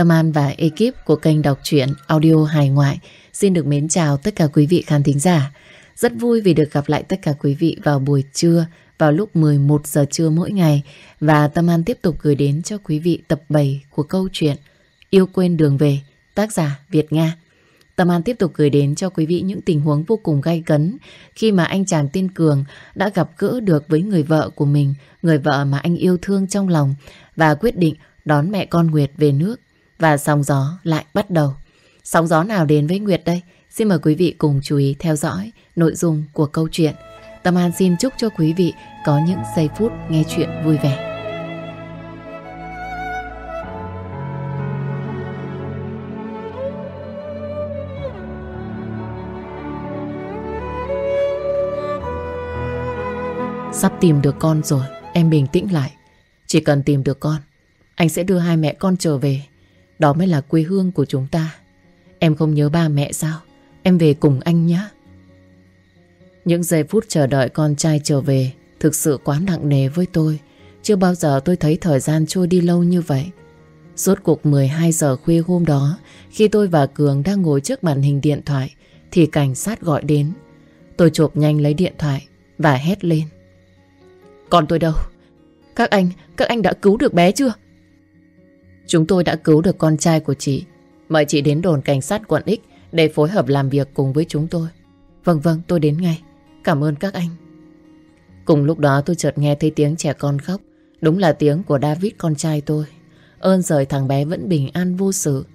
Tâm An và ekip của kênh đọc truyện audio hài ngoại xin được mến chào tất cả quý vị khán thính giả. Rất vui vì được gặp lại tất cả quý vị vào buổi trưa, vào lúc 11 giờ trưa mỗi ngày. Và Tâm An tiếp tục gửi đến cho quý vị tập 7 của câu chuyện Yêu quên đường về, tác giả Việt Nga. Tâm An tiếp tục gửi đến cho quý vị những tình huống vô cùng gay cấn khi mà anh chàng tên Cường đã gặp gỡ được với người vợ của mình, người vợ mà anh yêu thương trong lòng và quyết định đón mẹ con Nguyệt về nước và sóng gió lại bắt đầu. Sóng gió nào đến với Nguyệt đây? Xin mời quý vị cùng chú ý theo dõi nội dung của câu chuyện. Tâm An xin chúc cho quý vị có những giây phút nghe chuyện vui vẻ. Sắp tìm được con rồi, em bình tĩnh lại. Chỉ cần tìm được con, anh sẽ đưa hai mẹ con trở về. Đó mới là quê hương của chúng ta. Em không nhớ ba mẹ sao? Em về cùng anh nhé. Những giây phút chờ đợi con trai trở về thực sự quá nặng nề với tôi. Chưa bao giờ tôi thấy thời gian trôi đi lâu như vậy. Rốt cuộc 12 giờ khuya hôm đó, khi tôi và Cường đang ngồi trước màn hình điện thoại, thì cảnh sát gọi đến. Tôi chộp nhanh lấy điện thoại và hét lên. Còn tôi đâu? Các anh, các anh đã cứu được bé chưa? Chúng tôi đã cứu được con trai của chị. Mời chị đến đồn cảnh sát quận X để phối hợp làm việc cùng với chúng tôi. Vâng vâng, tôi đến ngay. Cảm ơn các anh. Cùng lúc đó tôi chợt nghe thấy tiếng trẻ con khóc. Đúng là tiếng của David con trai tôi. Ơn rời thằng bé vẫn bình an vô sự.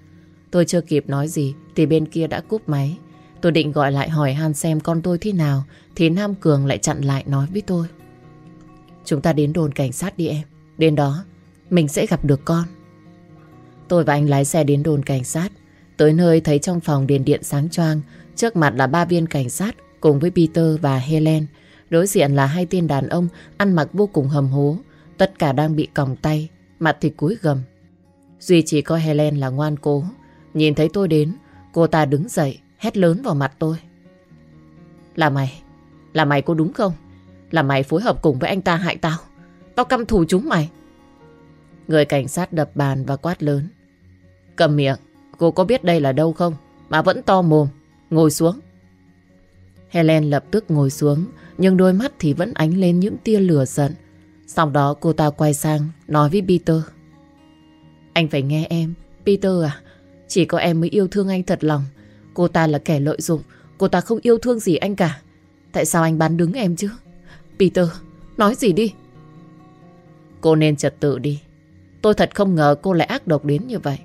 Tôi chưa kịp nói gì thì bên kia đã cúp máy. Tôi định gọi lại hỏi han xem con tôi thế nào thì Nam Cường lại chặn lại nói với tôi. Chúng ta đến đồn cảnh sát đi em. Đến đó, mình sẽ gặp được con. Tôi và anh lái xe đến đồn cảnh sát. Tới nơi thấy trong phòng đèn điện sáng choang, trước mặt là ba viên cảnh sát cùng với Peter và Helen. Đối diện là hai tên đàn ông ăn mặc vô cùng hầm hố. Tất cả đang bị còng tay, mặt thì cúi gầm. Duy chỉ có Helen là ngoan cố. Nhìn thấy tôi đến, cô ta đứng dậy, hét lớn vào mặt tôi. Là mày, là mày có đúng không? Là mày phối hợp cùng với anh ta hại tao. Tao căm thù chúng mày. Người cảnh sát đập bàn và quát lớn. Cầm miệng, cô có biết đây là đâu không? Mà vẫn to mồm. Ngồi xuống. Helen lập tức ngồi xuống, nhưng đôi mắt thì vẫn ánh lên những tia lửa giận. Sau đó cô ta quay sang, nói với Peter. Anh phải nghe em. Peter à, chỉ có em mới yêu thương anh thật lòng. Cô ta là kẻ lợi dụng, cô ta không yêu thương gì anh cả. Tại sao anh bán đứng em chứ? Peter, nói gì đi. Cô nên trật tự đi. Tôi thật không ngờ cô lại ác độc đến như vậy.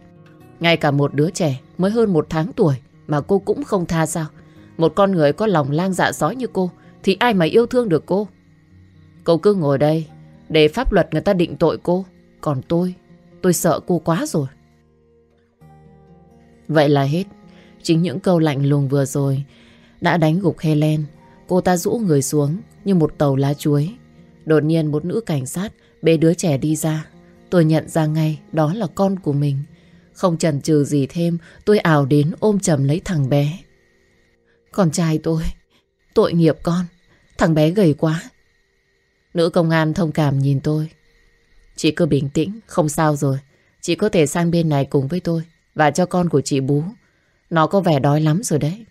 Ngay cả một đứa trẻ mới hơn một tháng tuổi mà cô cũng không tha sao. Một con người có lòng lang dạ sói như cô thì ai mà yêu thương được cô. Cô cứ ngồi đây để pháp luật người ta định tội cô. Còn tôi, tôi sợ cô quá rồi. Vậy là hết. Chính những câu lạnh lùng vừa rồi đã đánh gục Helen. Cô ta rũ người xuống như một tàu lá chuối. Đột nhiên một nữ cảnh sát bế đứa trẻ đi ra. Tôi nhận ra ngay đó là con của mình. Không chần chừ gì thêm, tôi ảo đến ôm chầm lấy thằng bé. Con trai tôi, tội nghiệp con, thằng bé gầy quá. Nữ công an thông cảm nhìn tôi. Chị cứ bình tĩnh, không sao rồi. Chị có thể sang bên này cùng với tôi và cho con của chị bú. Nó có vẻ đói lắm rồi đấy.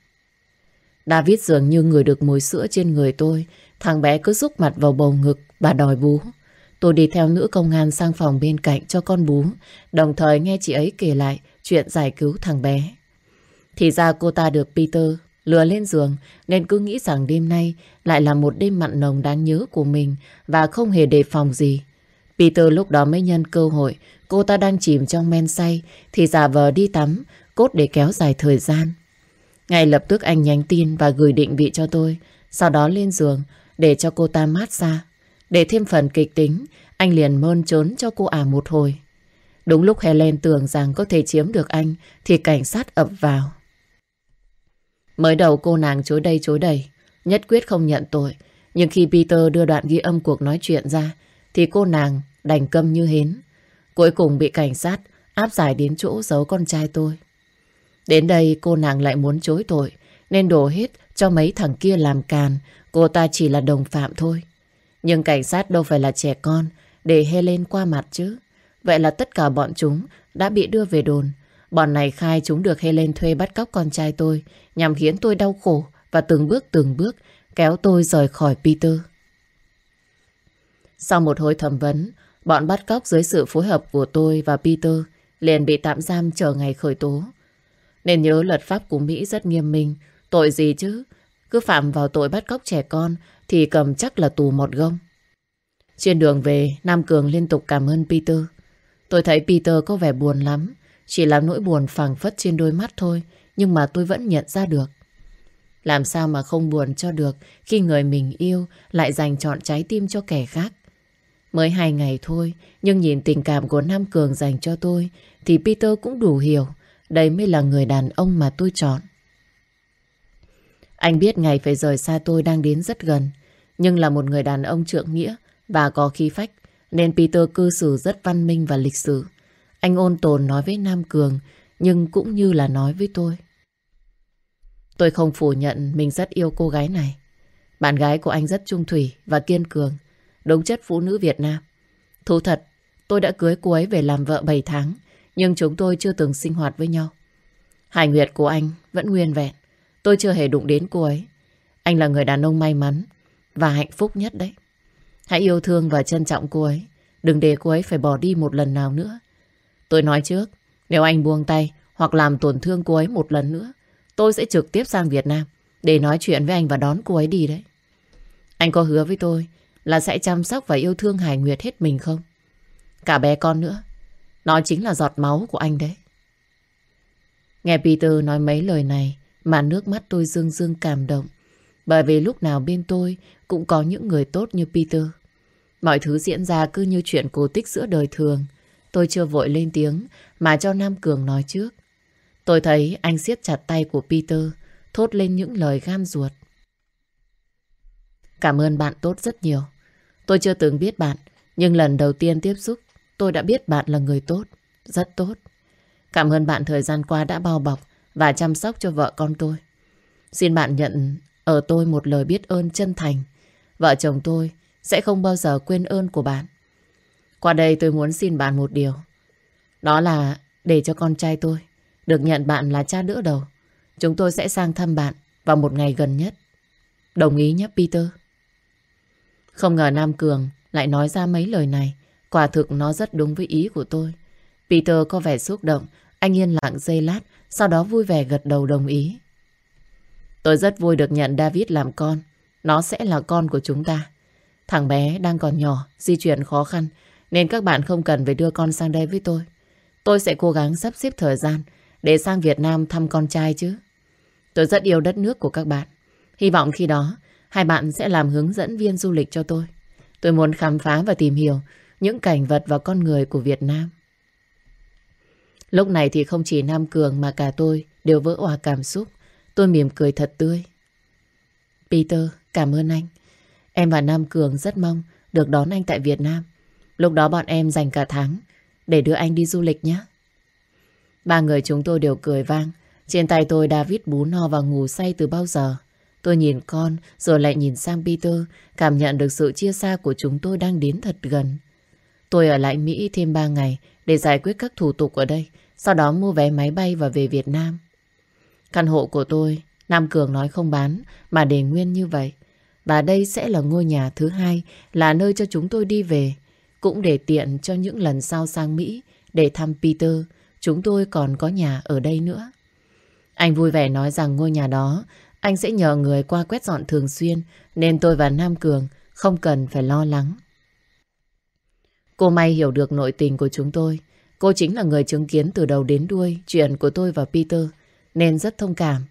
David dường như người được mùi sữa trên người tôi. Thằng bé cứ rúc mặt vào bầu ngực và đòi bú. Tôi đi theo nữ công an sang phòng bên cạnh cho con bú, đồng thời nghe chị ấy kể lại chuyện giải cứu thằng bé. Thì ra cô ta được Peter lừa lên giường nên cứ nghĩ rằng đêm nay lại là một đêm mặn nồng đáng nhớ của mình và không hề đề phòng gì. Peter lúc đó mới nhân cơ hội cô ta đang chìm trong men say thì giả vờ đi tắm cốt để kéo dài thời gian. Ngay lập tức anh nhắn tin và gửi định vị cho tôi sau đó lên giường để cho cô ta mát xa để thêm phần kịch tính, anh liền mơn trốn cho cô ả một hồi. Đúng lúc Helen tưởng rằng có thể chiếm được anh, thì cảnh sát ập vào. Mới đầu cô nàng chối đây chối đầy, nhất quyết không nhận tội. Nhưng khi Peter đưa đoạn ghi âm cuộc nói chuyện ra, thì cô nàng đành câm như hến. Cuối cùng bị cảnh sát áp giải đến chỗ giấu con trai tôi. Đến đây cô nàng lại muốn chối tội, nên đổ hết cho mấy thằng kia làm càn. Cô ta chỉ là đồng phạm thôi. Nhưng cảnh sát đâu phải là trẻ con để Helen qua mặt chứ. Vậy là tất cả bọn chúng đã bị đưa về đồn bọn này khai chúng được Helen thuê bắt cóc con trai tôi nhằm khiến tôi đau khổ và từng bước từng bước kéo tôi rời khỏi Peter. Sau một hồi thẩm vấn, bọn bắt cóc dưới sự phối hợp của tôi và Peter liền bị tạm giam chờ ngày khởi tố. Nên nhớ luật pháp của Mỹ rất nghiêm minh, tội gì chứ, cứ phạm vào tội bắt cóc trẻ con thì cầm chắc là tù một gông. Trên đường về, Nam Cường liên tục cảm ơn Peter. Tôi thấy Peter có vẻ buồn lắm, chỉ là nỗi buồn phảng phất trên đôi mắt thôi, nhưng mà tôi vẫn nhận ra được. Làm sao mà không buồn cho được khi người mình yêu lại dành chọn trái tim cho kẻ khác. Mới hai ngày thôi, nhưng nhìn tình cảm của Nam Cường dành cho tôi thì Peter cũng đủ hiểu đây mới là người đàn ông mà tôi chọn. Anh biết ngày phải rời xa tôi đang đến rất gần, nhưng là một người đàn ông trượng nghĩa và có khí phách, nên Peter cư xử rất văn minh và lịch sự. Anh ôn tồn nói với Nam Cường, nhưng cũng như là nói với tôi. Tôi không phủ nhận mình rất yêu cô gái này. Bạn gái của anh rất trung thủy và kiên cường, đúng chất phụ nữ Việt Nam. Thú thật, tôi đã cưới cô ấy về làm vợ 7 tháng, nhưng chúng tôi chưa từng sinh hoạt với nhau. Hải Nguyệt của anh vẫn nguyên vẹn. Tôi chưa hề đụng đến cô ấy. Anh là người đàn ông may mắn và hạnh phúc nhất đấy. Hãy yêu thương và trân trọng cô ấy. Đừng để cô ấy phải bỏ đi một lần nào nữa. Tôi nói trước, nếu anh buông tay hoặc làm tổn thương cô ấy một lần nữa, tôi sẽ trực tiếp sang Việt Nam để nói chuyện với anh và đón cô ấy đi đấy. Anh có hứa với tôi là sẽ chăm sóc và yêu thương Hải Nguyệt hết mình không? Cả bé con nữa. Nó chính là giọt máu của anh đấy. Nghe Peter nói mấy lời này mà nước mắt tôi dương dương cảm động. Bởi vì lúc nào bên tôi cũng có những người tốt như Peter. Mọi thứ diễn ra cứ như chuyện cổ tích giữa đời thường. Tôi chưa vội lên tiếng mà cho Nam Cường nói trước. Tôi thấy anh siết chặt tay của Peter, thốt lên những lời gan ruột. Cảm ơn bạn tốt rất nhiều. Tôi chưa từng biết bạn, nhưng lần đầu tiên tiếp xúc, tôi đã biết bạn là người tốt, rất tốt. Cảm ơn bạn thời gian qua đã bao bọc và chăm sóc cho vợ con tôi. Xin bạn nhận ở tôi một lời biết ơn chân thành. Vợ chồng tôi sẽ không bao giờ quên ơn của bạn. Qua đây tôi muốn xin bạn một điều. Đó là để cho con trai tôi được nhận bạn là cha đỡ đầu. Chúng tôi sẽ sang thăm bạn vào một ngày gần nhất. Đồng ý nhé Peter. Không ngờ Nam Cường lại nói ra mấy lời này. Quả thực nó rất đúng với ý của tôi. Peter có vẻ xúc động. Anh yên lặng giây lát, sau đó vui vẻ gật đầu đồng ý. Tôi rất vui được nhận David làm con. Nó sẽ là con của chúng ta. Thằng bé đang còn nhỏ, di chuyển khó khăn, nên các bạn không cần phải đưa con sang đây với tôi. Tôi sẽ cố gắng sắp xếp thời gian để sang Việt Nam thăm con trai chứ. Tôi rất yêu đất nước của các bạn. Hy vọng khi đó, hai bạn sẽ làm hướng dẫn viên du lịch cho tôi. Tôi muốn khám phá và tìm hiểu những cảnh vật và con người của Việt Nam. Lúc này thì không chỉ Nam Cường mà cả tôi đều vỡ hòa cảm xúc. Tôi mỉm cười thật tươi. Peter, cảm ơn anh. Em và Nam Cường rất mong được đón anh tại Việt Nam. Lúc đó bọn em dành cả tháng để đưa anh đi du lịch nhé. Ba người chúng tôi đều cười vang. Trên tay tôi David bú no và ngủ say từ bao giờ. Tôi nhìn con rồi lại nhìn sang Peter, cảm nhận được sự chia xa của chúng tôi đang đến thật gần. Tôi ở lại Mỹ thêm 3 ngày để giải quyết các thủ tục ở đây, sau đó mua vé máy bay và về Việt Nam. Căn hộ của tôi, Nam Cường nói không bán, mà để nguyên như vậy. Và đây sẽ là ngôi nhà thứ hai, là nơi cho chúng tôi đi về. Cũng để tiện cho những lần sau sang Mỹ để thăm Peter, chúng tôi còn có nhà ở đây nữa. Anh vui vẻ nói rằng ngôi nhà đó anh sẽ nhờ người qua quét dọn thường xuyên nên tôi và Nam Cường không cần phải lo lắng. Cô May hiểu được nội tình của chúng tôi. Cô chính là người chứng kiến từ đầu đến đuôi chuyện của tôi và Peter nên rất thông cảm.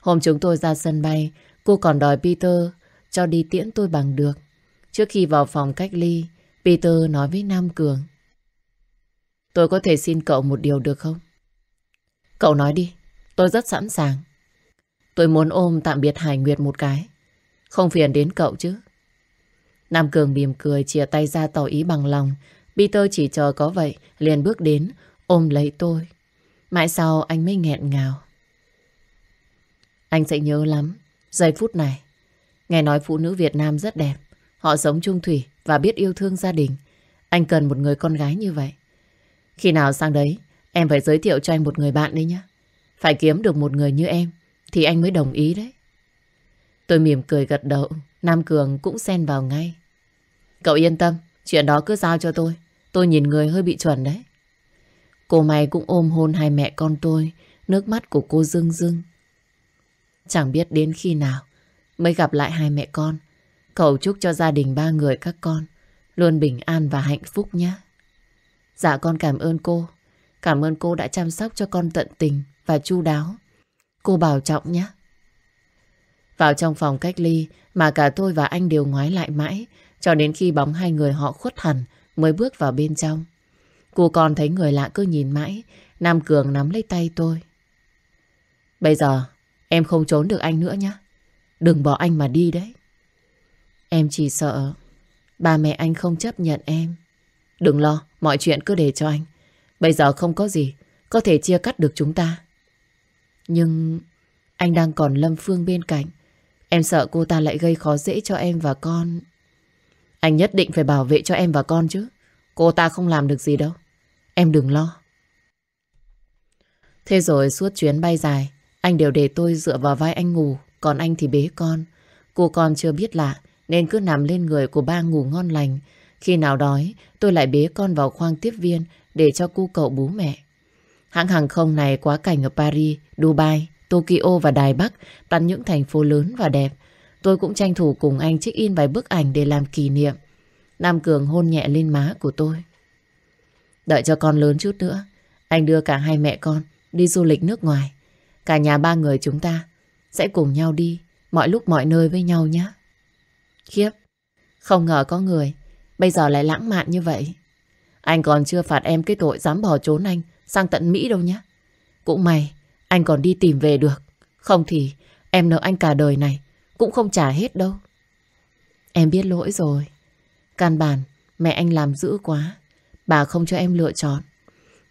Hôm chúng tôi ra sân bay, cô còn đòi Peter cho đi tiễn tôi bằng được. Trước khi vào phòng cách ly, Peter nói với Nam Cường. Tôi có thể xin cậu một điều được không? Cậu nói đi, tôi rất sẵn sàng. Tôi muốn ôm tạm biệt Hải Nguyệt một cái. Không phiền đến cậu chứ. Nam Cường mỉm cười chia tay ra tỏ ý bằng lòng. Peter chỉ chờ có vậy, liền bước đến, ôm lấy tôi. Mãi sau anh mới nghẹn ngào. Anh sẽ nhớ lắm, giây phút này. Nghe nói phụ nữ Việt Nam rất đẹp. Họ sống trung thủy và biết yêu thương gia đình. Anh cần một người con gái như vậy. Khi nào sang đấy, Em phải giới thiệu cho anh một người bạn đấy nhé. Phải kiếm được một người như em thì anh mới đồng ý đấy. Tôi mỉm cười gật đầu, Nam Cường cũng xen vào ngay. Cậu yên tâm, chuyện đó cứ giao cho tôi. Tôi nhìn người hơi bị chuẩn đấy. Cô mày cũng ôm hôn hai mẹ con tôi, nước mắt của cô rưng rưng. Chẳng biết đến khi nào mới gặp lại hai mẹ con. Cầu chúc cho gia đình ba người các con luôn bình an và hạnh phúc nhé. Dạ con cảm ơn cô. Cảm ơn cô đã chăm sóc cho con tận tình và chu đáo. Cô bảo trọng nhé. Vào trong phòng cách ly mà cả tôi và anh đều ngoái lại mãi cho đến khi bóng hai người họ khuất hẳn mới bước vào bên trong. Cô còn thấy người lạ cứ nhìn mãi Nam Cường nắm lấy tay tôi. Bây giờ em không trốn được anh nữa nhé. Đừng bỏ anh mà đi đấy. Em chỉ sợ ba mẹ anh không chấp nhận em. Đừng lo, mọi chuyện cứ để cho anh. Bây giờ không có gì có thể chia cắt được chúng ta. Nhưng anh đang còn Lâm Phương bên cạnh. Em sợ cô ta lại gây khó dễ cho em và con. Anh nhất định phải bảo vệ cho em và con chứ. Cô ta không làm được gì đâu. Em đừng lo. Thế rồi suốt chuyến bay dài, anh đều để tôi dựa vào vai anh ngủ, còn anh thì bế con. Cô con chưa biết lạ, nên cứ nằm lên người của ba ngủ ngon lành. Khi nào đói, tôi lại bế con vào khoang tiếp viên để cho cu cậu bú mẹ. Hãng hàng không này quá cảnh ở Paris, Dubai, Tokyo và Đài Bắc, toàn những thành phố lớn và đẹp. Tôi cũng tranh thủ cùng anh check in vài bức ảnh để làm kỷ niệm. Nam Cường hôn nhẹ lên má của tôi. Đợi cho con lớn chút nữa, anh đưa cả hai mẹ con đi du lịch nước ngoài. Cả nhà ba người chúng ta sẽ cùng nhau đi mọi lúc mọi nơi với nhau nhé. Khiếp, không ngờ có người bây giờ lại lãng mạn như vậy. Anh còn chưa phạt em cái tội dám bỏ trốn anh sang tận Mỹ đâu nhé. Cũng may anh còn đi tìm về được. Không thì em nợ anh cả đời này cũng không trả hết đâu. Em biết lỗi rồi. Căn bản, mẹ anh làm dữ quá. Bà không cho em lựa chọn.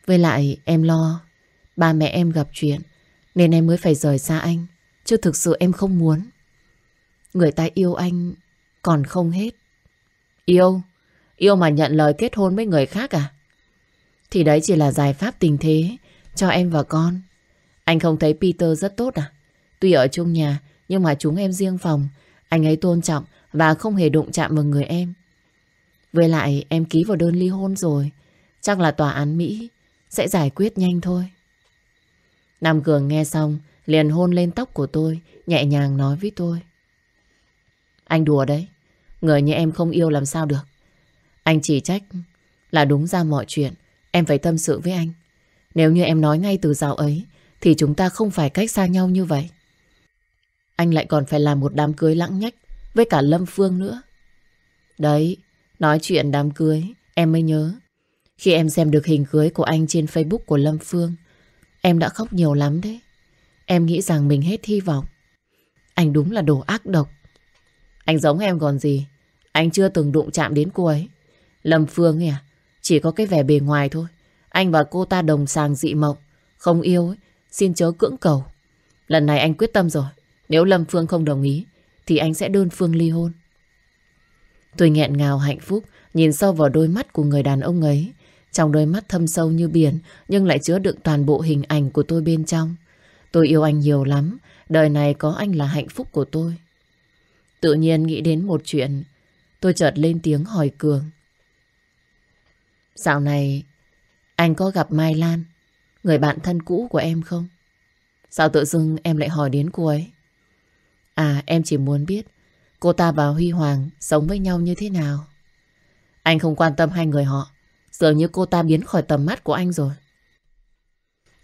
Với lại, em lo ba mẹ em gặp chuyện, nên em mới phải rời xa anh. Chứ thực sự em không muốn. Người ta yêu anh còn không hết. Yêu? Yêu mà nhận lời kết hôn với người khác à? Thì đấy chỉ là giải pháp tình thế cho em và con. Anh không thấy Peter rất tốt à? Tuy ở chung nhà nhưng mà chúng em riêng phòng. Anh ấy tôn trọng và không hề đụng chạm vào người em. Với lại, em ký vào đơn ly hôn rồi. Chắc là tòa án Mỹ sẽ giải quyết nhanh thôi. Nam Cường nghe xong, liền hôn lên tóc của tôi, nhẹ nhàng nói với tôi. Anh đùa đấy. Người như em không yêu làm sao được. Anh chỉ trách là đúng ra mọi chuyện em phải tâm sự với anh. Nếu như em nói ngay từ dạo ấy, thì chúng ta không phải cách xa nhau như vậy. Anh lại còn phải làm một đám cưới lãng nhách với cả Lâm Phương nữa. Đấy, nói chuyện đám cưới, em mới nhớ. Khi em xem được hình cưới của anh trên Facebook của Lâm Phương, em đã khóc nhiều lắm đấy. Em nghĩ rằng mình hết hy vọng. Anh đúng là đồ ác độc. Anh giống em còn gì. Anh chưa từng đụng chạm đến cô ấy. Lâm Phương ấy à, chỉ có cái vẻ bề ngoài thôi. Anh và cô ta đồng sàng dị mộng. Không yêu ấy, xin chớ cưỡng cầu. Lần này anh quyết tâm rồi. Nếu Lâm Phương không đồng ý, thì anh sẽ đơn phương ly hôn. Tôi nghẹn ngào hạnh phúc, nhìn sâu vào đôi mắt của người đàn ông ấy. Trong đôi mắt thâm sâu như biển, nhưng lại chứa đựng toàn bộ hình ảnh của tôi bên trong. Tôi yêu anh nhiều lắm, đời này có anh là hạnh phúc của tôi. Tự nhiên nghĩ đến một chuyện, tôi chợt lên tiếng hỏi Cường. Dạo này, anh có gặp Mai Lan, người bạn thân cũ của em không? Sao tự dưng em lại hỏi đến cô ấy? À, em chỉ muốn biết cô ta và Huy Hoàng sống với nhau như thế nào. Anh không quan tâm hai người họ. Dường như cô ta biến khỏi tầm mắt của anh rồi.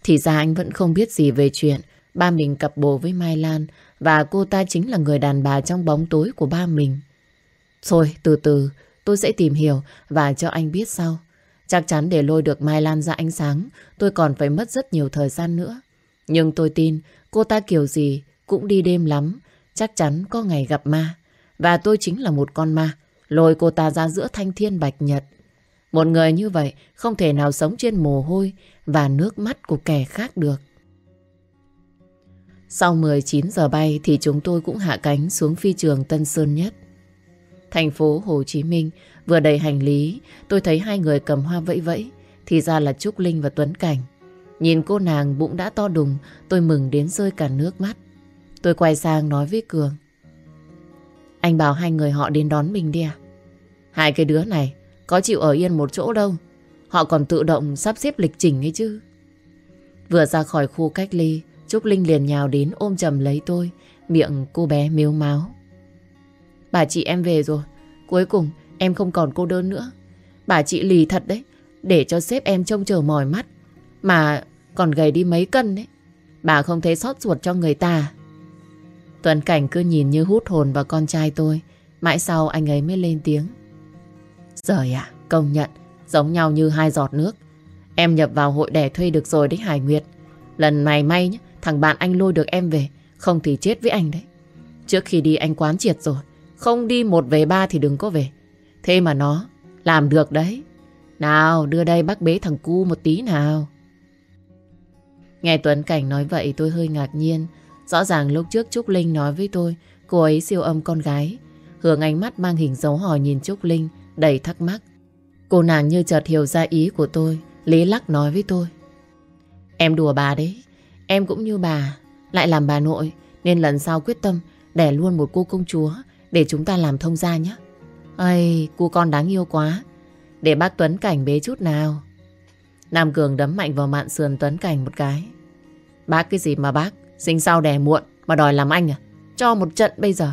Thì ra anh vẫn không biết gì về chuyện ba mình cặp bồ với Mai Lan và cô ta chính là người đàn bà trong bóng tối của ba mình. Thôi, từ từ, tôi sẽ tìm hiểu và cho anh biết sau. Chắc chắn để lôi được Mai Lan ra ánh sáng, tôi còn phải mất rất nhiều thời gian nữa. Nhưng tôi tin cô ta kiểu gì cũng đi đêm lắm, chắc chắn có ngày gặp ma. Và tôi chính là một con ma, lôi cô ta ra giữa thanh thiên bạch nhật. Một người như vậy không thể nào sống trên mồ hôi và nước mắt của kẻ khác được. Sau 19 giờ bay thì chúng tôi cũng hạ cánh xuống phi trường Tân Sơn Nhất. Thành phố Hồ Chí Minh vừa đầy hành lý, tôi thấy hai người cầm hoa vẫy vẫy, thì ra là Trúc Linh và Tuấn Cảnh. Nhìn cô nàng bụng đã to đùng, tôi mừng đến rơi cả nước mắt. Tôi quay sang nói với Cường. Anh bảo hai người họ đến đón mình đi à? Hai cái đứa này có chịu ở yên một chỗ đâu. Họ còn tự động sắp xếp lịch trình ấy chứ. Vừa ra khỏi khu cách ly, Trúc Linh liền nhào đến ôm chầm lấy tôi, miệng cô bé miếu máu. Bà chị em về rồi, cuối cùng em không còn cô đơn nữa. Bà chị lì thật đấy, để cho sếp em trông chờ mỏi mắt, mà còn gầy đi mấy cân đấy. Bà không thấy sót ruột cho người ta. Tuấn Cảnh cứ nhìn như hút hồn vào con trai tôi, mãi sau anh ấy mới lên tiếng. Giời ạ, công nhận, giống nhau như hai giọt nước. Em nhập vào hội đẻ thuê được rồi đấy Hải Nguyệt. Lần này may nhé, thằng bạn anh lôi được em về, không thì chết với anh đấy. Trước khi đi anh quán triệt rồi, không đi một về ba thì đừng có về. Thế mà nó làm được đấy. Nào, đưa đây bác bế thằng cu một tí nào. Nghe Tuấn Cảnh nói vậy tôi hơi ngạc nhiên. Rõ ràng lúc trước Trúc Linh nói với tôi, cô ấy siêu âm con gái. hướng ánh mắt mang hình dấu hỏi nhìn Trúc Linh, đầy thắc mắc. Cô nàng như chợt hiểu ra ý của tôi, lý lắc nói với tôi. Em đùa bà đấy, em cũng như bà, lại làm bà nội, nên lần sau quyết tâm đẻ luôn một cô công chúa để chúng ta làm thông gia nhé. Ây, cô con đáng yêu quá. Để bác Tuấn Cảnh bế chút nào. Nam Cường đấm mạnh vào mạn sườn Tuấn Cảnh một cái. Bác cái gì mà bác, sinh sau đẻ muộn mà đòi làm anh à? Cho một trận bây giờ.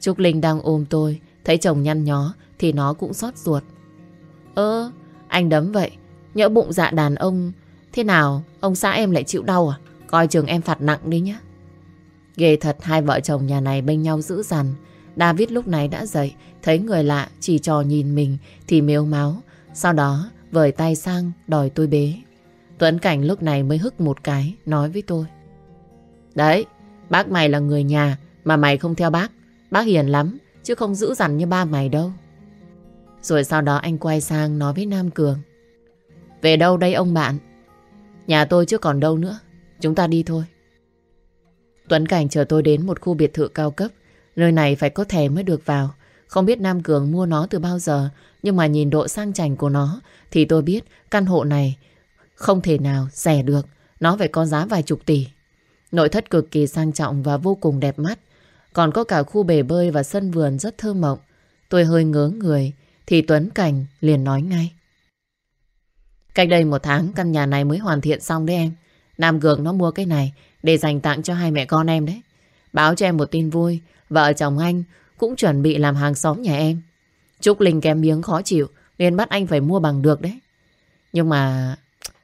Trúc Linh đang ôm tôi, thấy chồng nhăn nhó thì nó cũng xót ruột. Ơ, anh đấm vậy, nhỡ bụng dạ đàn ông, thế nào ông xã em lại chịu đau à? Coi trường em phạt nặng đi nhé. Ghê thật hai vợ chồng nhà này bên nhau dữ dằn. David lúc này đã dậy, thấy người lạ chỉ trò nhìn mình thì mếu máu. Sau đó vời tay sang đòi tôi bế. Tuấn Cảnh lúc này mới hức một cái, nói với tôi. Đấy, bác mày là người nhà mà mày không theo bác. Bác hiền lắm, chứ không dữ dằn như ba mày đâu. Rồi sau đó anh quay sang nói với Nam Cường. Về đâu đây ông bạn? Nhà tôi chứ còn đâu nữa. Chúng ta đi thôi. Tuấn Cảnh chờ tôi đến một khu biệt thự cao cấp. Nơi này phải có thẻ mới được vào. Không biết Nam Cường mua nó từ bao giờ, nhưng mà nhìn độ sang chảnh của nó thì tôi biết căn hộ này không thể nào rẻ được. Nó phải có giá vài chục tỷ. Nội thất cực kỳ sang trọng và vô cùng đẹp mắt. Còn có cả khu bể bơi và sân vườn rất thơ mộng. Tôi hơi ngớ người thì Tuấn Cảnh liền nói ngay. Cách đây một tháng căn nhà này mới hoàn thiện xong đấy em. Nam Cường nó mua cái này để dành tặng cho hai mẹ con em đấy. Báo cho em một tin vui, vợ chồng anh cũng chuẩn bị làm hàng xóm nhà em. Trúc Linh kém miếng khó chịu nên bắt anh phải mua bằng được đấy. Nhưng mà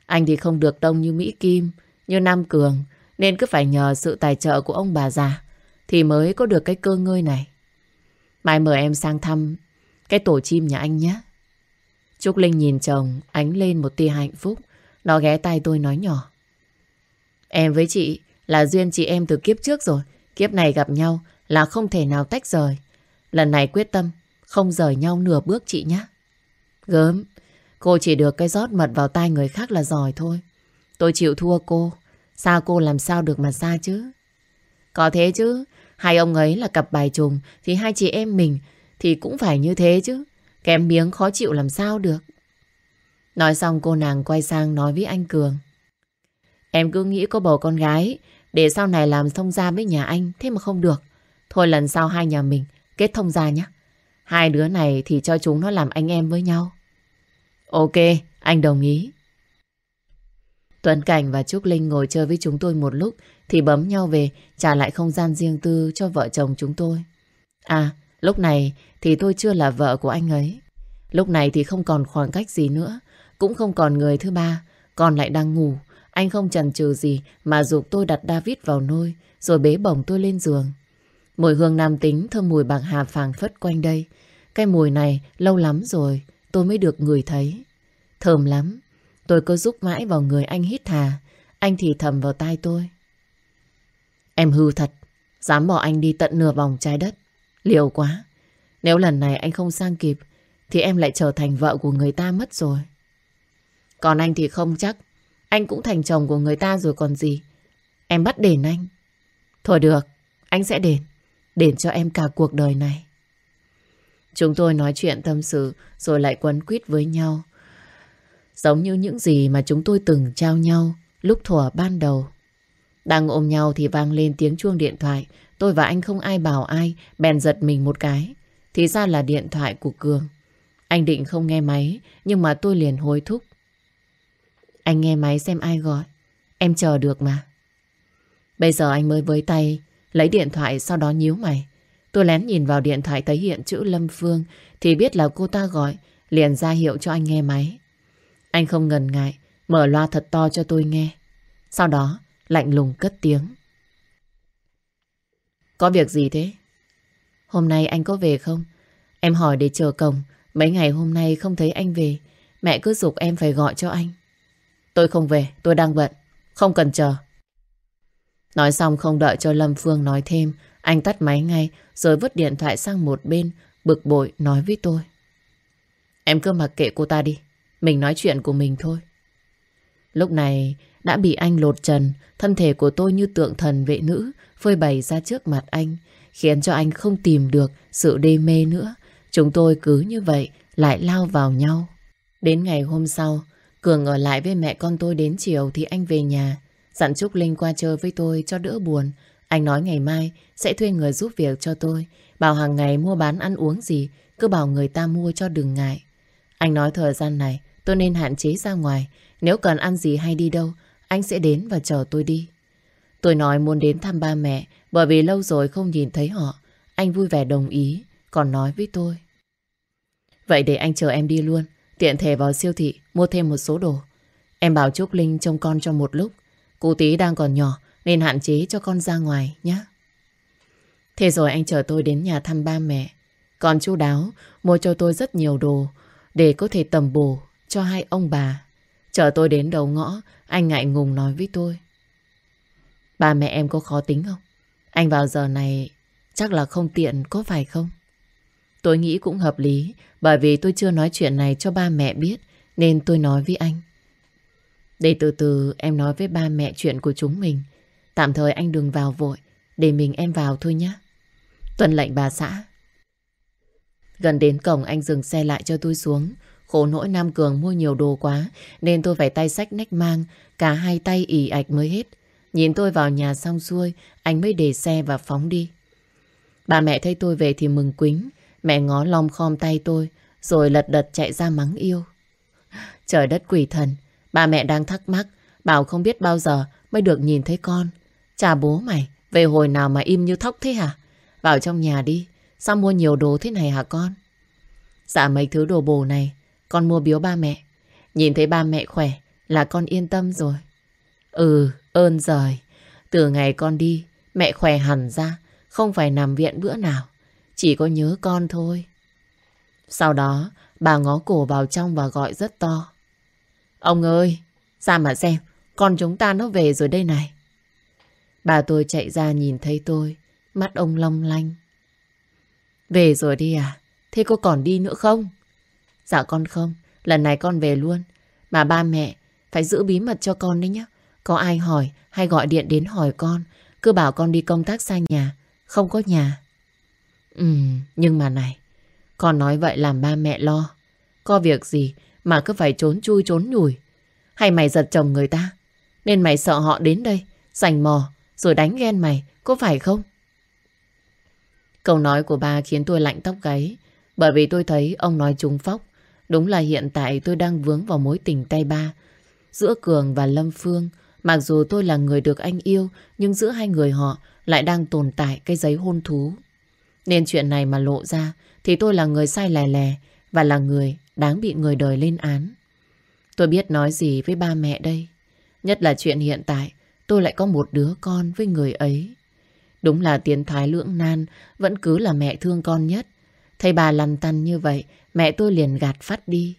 anh thì không được đông như Mỹ Kim, như Nam Cường nên cứ phải nhờ sự tài trợ của ông bà già thì mới có được cái cơ ngơi này. Mai mời em sang thăm cái tổ chim nhà anh nhé. Trúc Linh nhìn chồng ánh lên một tia hạnh phúc. Nó ghé tay tôi nói nhỏ. Em với chị là duyên chị em từ kiếp trước rồi. Kiếp này gặp nhau là không thể nào tách rời. Lần này quyết tâm không rời nhau nửa bước chị nhé. Gớm, cô chỉ được cái rót mật vào tay người khác là giỏi thôi. Tôi chịu thua cô sao cô làm sao được mà xa chứ? Có thế chứ. Hai ông ấy là cặp bài trùng thì hai chị em mình thì cũng phải như thế chứ. Kém miếng khó chịu làm sao được. Nói xong cô nàng quay sang nói với anh Cường. Em cứ nghĩ có bầu con gái để sau này làm thông gia với nhà anh thế mà không được. Thôi lần sau hai nhà mình kết thông gia nhé. Hai đứa này thì cho chúng nó làm anh em với nhau. Ok, anh đồng ý. Tuấn Cảnh và Trúc Linh ngồi chơi với chúng tôi một lúc thì bấm nhau về trả lại không gian riêng tư cho vợ chồng chúng tôi. À, lúc này thì tôi chưa là vợ của anh ấy. Lúc này thì không còn khoảng cách gì nữa, cũng không còn người thứ ba, còn lại đang ngủ. Anh không chần chừ gì mà dục tôi đặt David vào nôi rồi bế bổng tôi lên giường. Mùi hương nam tính thơm mùi bạc hà phàng phất quanh đây. Cái mùi này lâu lắm rồi tôi mới được người thấy. Thơm lắm. Tôi cứ rúc mãi vào người anh hít hà. Anh thì thầm vào tai tôi. Em hư thật. Dám bỏ anh đi tận nửa vòng trái đất. Liều quá. Nếu lần này anh không sang kịp thì em lại trở thành vợ của người ta mất rồi. Còn anh thì không chắc. Anh cũng thành chồng của người ta rồi còn gì. Em bắt đền anh. Thôi được, anh sẽ đền. Đền cho em cả cuộc đời này. Chúng tôi nói chuyện tâm sự rồi lại quấn quýt với nhau. Giống như những gì mà chúng tôi từng trao nhau lúc thuở ban đầu. Đang ôm nhau thì vang lên tiếng chuông điện thoại. Tôi và anh không ai bảo ai, bèn giật mình một cái. Thì ra là điện thoại của Cường. Anh định không nghe máy, nhưng mà tôi liền hối thúc. Anh nghe máy xem ai gọi. Em chờ được mà. Bây giờ anh mới với tay, lấy điện thoại sau đó nhíu mày. Tôi lén nhìn vào điện thoại thấy hiện chữ Lâm Phương thì biết là cô ta gọi, liền ra hiệu cho anh nghe máy. Anh không ngần ngại, mở loa thật to cho tôi nghe. Sau đó, lạnh lùng cất tiếng. Có việc gì thế? Hôm nay anh có về không? Em hỏi để chờ cổng, mấy ngày hôm nay không thấy anh về. Mẹ cứ dục em phải gọi cho anh. Tôi không về, tôi đang bận. Không cần chờ. Nói xong không đợi cho Lâm Phương nói thêm, anh tắt máy ngay rồi vứt điện thoại sang một bên, bực bội nói với tôi. Em cứ mặc kệ cô ta đi, mình nói chuyện của mình thôi. Lúc này đã bị anh lột trần, thân thể của tôi như tượng thần vệ nữ phơi bày ra trước mặt anh, khiến cho anh không tìm được sự đê mê nữa. Chúng tôi cứ như vậy lại lao vào nhau. Đến ngày hôm sau, Cường ở lại với mẹ con tôi đến chiều thì anh về nhà. Dặn Trúc Linh qua chơi với tôi cho đỡ buồn. Anh nói ngày mai sẽ thuê người giúp việc cho tôi. Bảo hàng ngày mua bán ăn uống gì, cứ bảo người ta mua cho đừng ngại. Anh nói thời gian này tôi nên hạn chế ra ngoài. Nếu cần ăn gì hay đi đâu, anh sẽ đến và chờ tôi đi. Tôi nói muốn đến thăm ba mẹ bởi vì lâu rồi không nhìn thấy họ. Anh vui vẻ đồng ý, còn nói với tôi. Vậy để anh chờ em đi luôn. Tiện thể vào siêu thị mua thêm một số đồ. Em bảo Trúc Linh trông con cho một lúc. Cô tí đang còn nhỏ nên hạn chế cho con ra ngoài nhé. Thế rồi anh chờ tôi đến nhà thăm ba mẹ. Còn chú Đáo mua cho tôi rất nhiều đồ để có thể tầm bổ cho hai ông bà. Chờ tôi đến đầu ngõ, anh ngại ngùng nói với tôi. Ba mẹ em có khó tính không? Anh vào giờ này chắc là không tiện có phải không? Tôi nghĩ cũng hợp lý bởi vì tôi chưa nói chuyện này cho ba mẹ biết nên tôi nói với anh. Để từ từ em nói với ba mẹ chuyện của chúng mình. Tạm thời anh đừng vào vội để mình em vào thôi nhé. Tuần lệnh bà xã. Gần đến cổng anh dừng xe lại cho tôi xuống. Khổ nỗi Nam Cường mua nhiều đồ quá, nên tôi phải tay sách nách mang, cả hai tay ỉ ạch mới hết. Nhìn tôi vào nhà xong xuôi, anh mới để xe và phóng đi. Bà mẹ thấy tôi về thì mừng quính. Mẹ ngó long khom tay tôi, Rồi lật đật chạy ra mắng yêu. Trời đất quỷ thần, Bà mẹ đang thắc mắc, Bảo không biết bao giờ mới được nhìn thấy con. Chà bố mày, Về hồi nào mà im như thóc thế hả? Vào trong nhà đi, Sao mua nhiều đồ thế này hả con? Dạ mấy thứ đồ bồ này con mua biếu ba mẹ Nhìn thấy ba mẹ khỏe Là con yên tâm rồi Ừ ơn rời Từ ngày con đi Mẹ khỏe hẳn ra Không phải nằm viện bữa nào chỉ có nhớ con thôi. Sau đó, bà ngó cổ vào trong và gọi rất to. Ông ơi, ra mà xem, con chúng ta nó về rồi đây này. Bà tôi chạy ra nhìn thấy tôi, mắt ông long lanh. Về rồi đi à? Thế có còn đi nữa không? Dạ con không, lần này con về luôn. Mà ba mẹ phải giữ bí mật cho con đấy nhé. Có ai hỏi hay gọi điện đến hỏi con, cứ bảo con đi công tác xa nhà, không có nhà. Ừ, nhưng mà này, con nói vậy làm ba mẹ lo. Có việc gì mà cứ phải trốn chui trốn nhủi. Hay mày giật chồng người ta, nên mày sợ họ đến đây, sành mò, rồi đánh ghen mày, có phải không? Câu nói của ba khiến tôi lạnh tóc gáy, bởi vì tôi thấy ông nói trúng phóc. Đúng là hiện tại tôi đang vướng vào mối tình tay ba, giữa Cường và Lâm Phương. Mặc dù tôi là người được anh yêu, nhưng giữa hai người họ lại đang tồn tại cái giấy hôn thú. Nên chuyện này mà lộ ra thì tôi là người sai lè lè và là người đáng bị người đời lên án. Tôi biết nói gì với ba mẹ đây. Nhất là chuyện hiện tại tôi lại có một đứa con với người ấy. Đúng là tiến thái lưỡng nan vẫn cứ là mẹ thương con nhất. Thấy bà lăn tăn như vậy mẹ tôi liền gạt phát đi.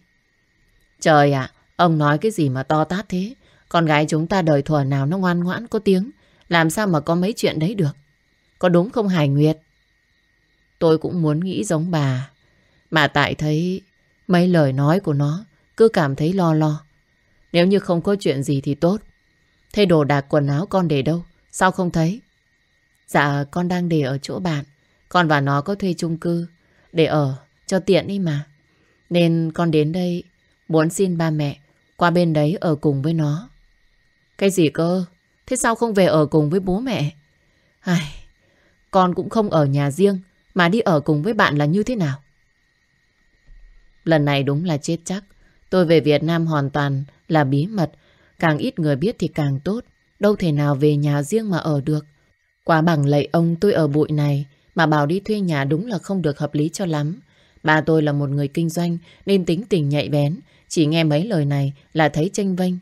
Trời ạ, ông nói cái gì mà to tát thế? Con gái chúng ta đời thuở nào nó ngoan ngoãn có tiếng. Làm sao mà có mấy chuyện đấy được? Có đúng không Hải Nguyệt? Tôi cũng muốn nghĩ giống bà. Mà tại thấy mấy lời nói của nó cứ cảm thấy lo lo. Nếu như không có chuyện gì thì tốt. Thế đồ đạc quần áo con để đâu? Sao không thấy? Dạ con đang để ở chỗ bạn. Con và nó có thuê chung cư để ở cho tiện đi mà. Nên con đến đây muốn xin ba mẹ Qua bên đấy ở cùng với nó. Cái gì cơ? Thế sao không về ở cùng với bố mẹ? Ai, con cũng không ở nhà riêng mà đi ở cùng với bạn là như thế nào? Lần này đúng là chết chắc. Tôi về Việt Nam hoàn toàn là bí mật. Càng ít người biết thì càng tốt. Đâu thể nào về nhà riêng mà ở được. Quá bằng lệ ông tôi ở bụi này mà bảo đi thuê nhà đúng là không được hợp lý cho lắm. Ba tôi là một người kinh doanh nên tính tình nhạy bén. Chỉ nghe mấy lời này là thấy tranh vênh.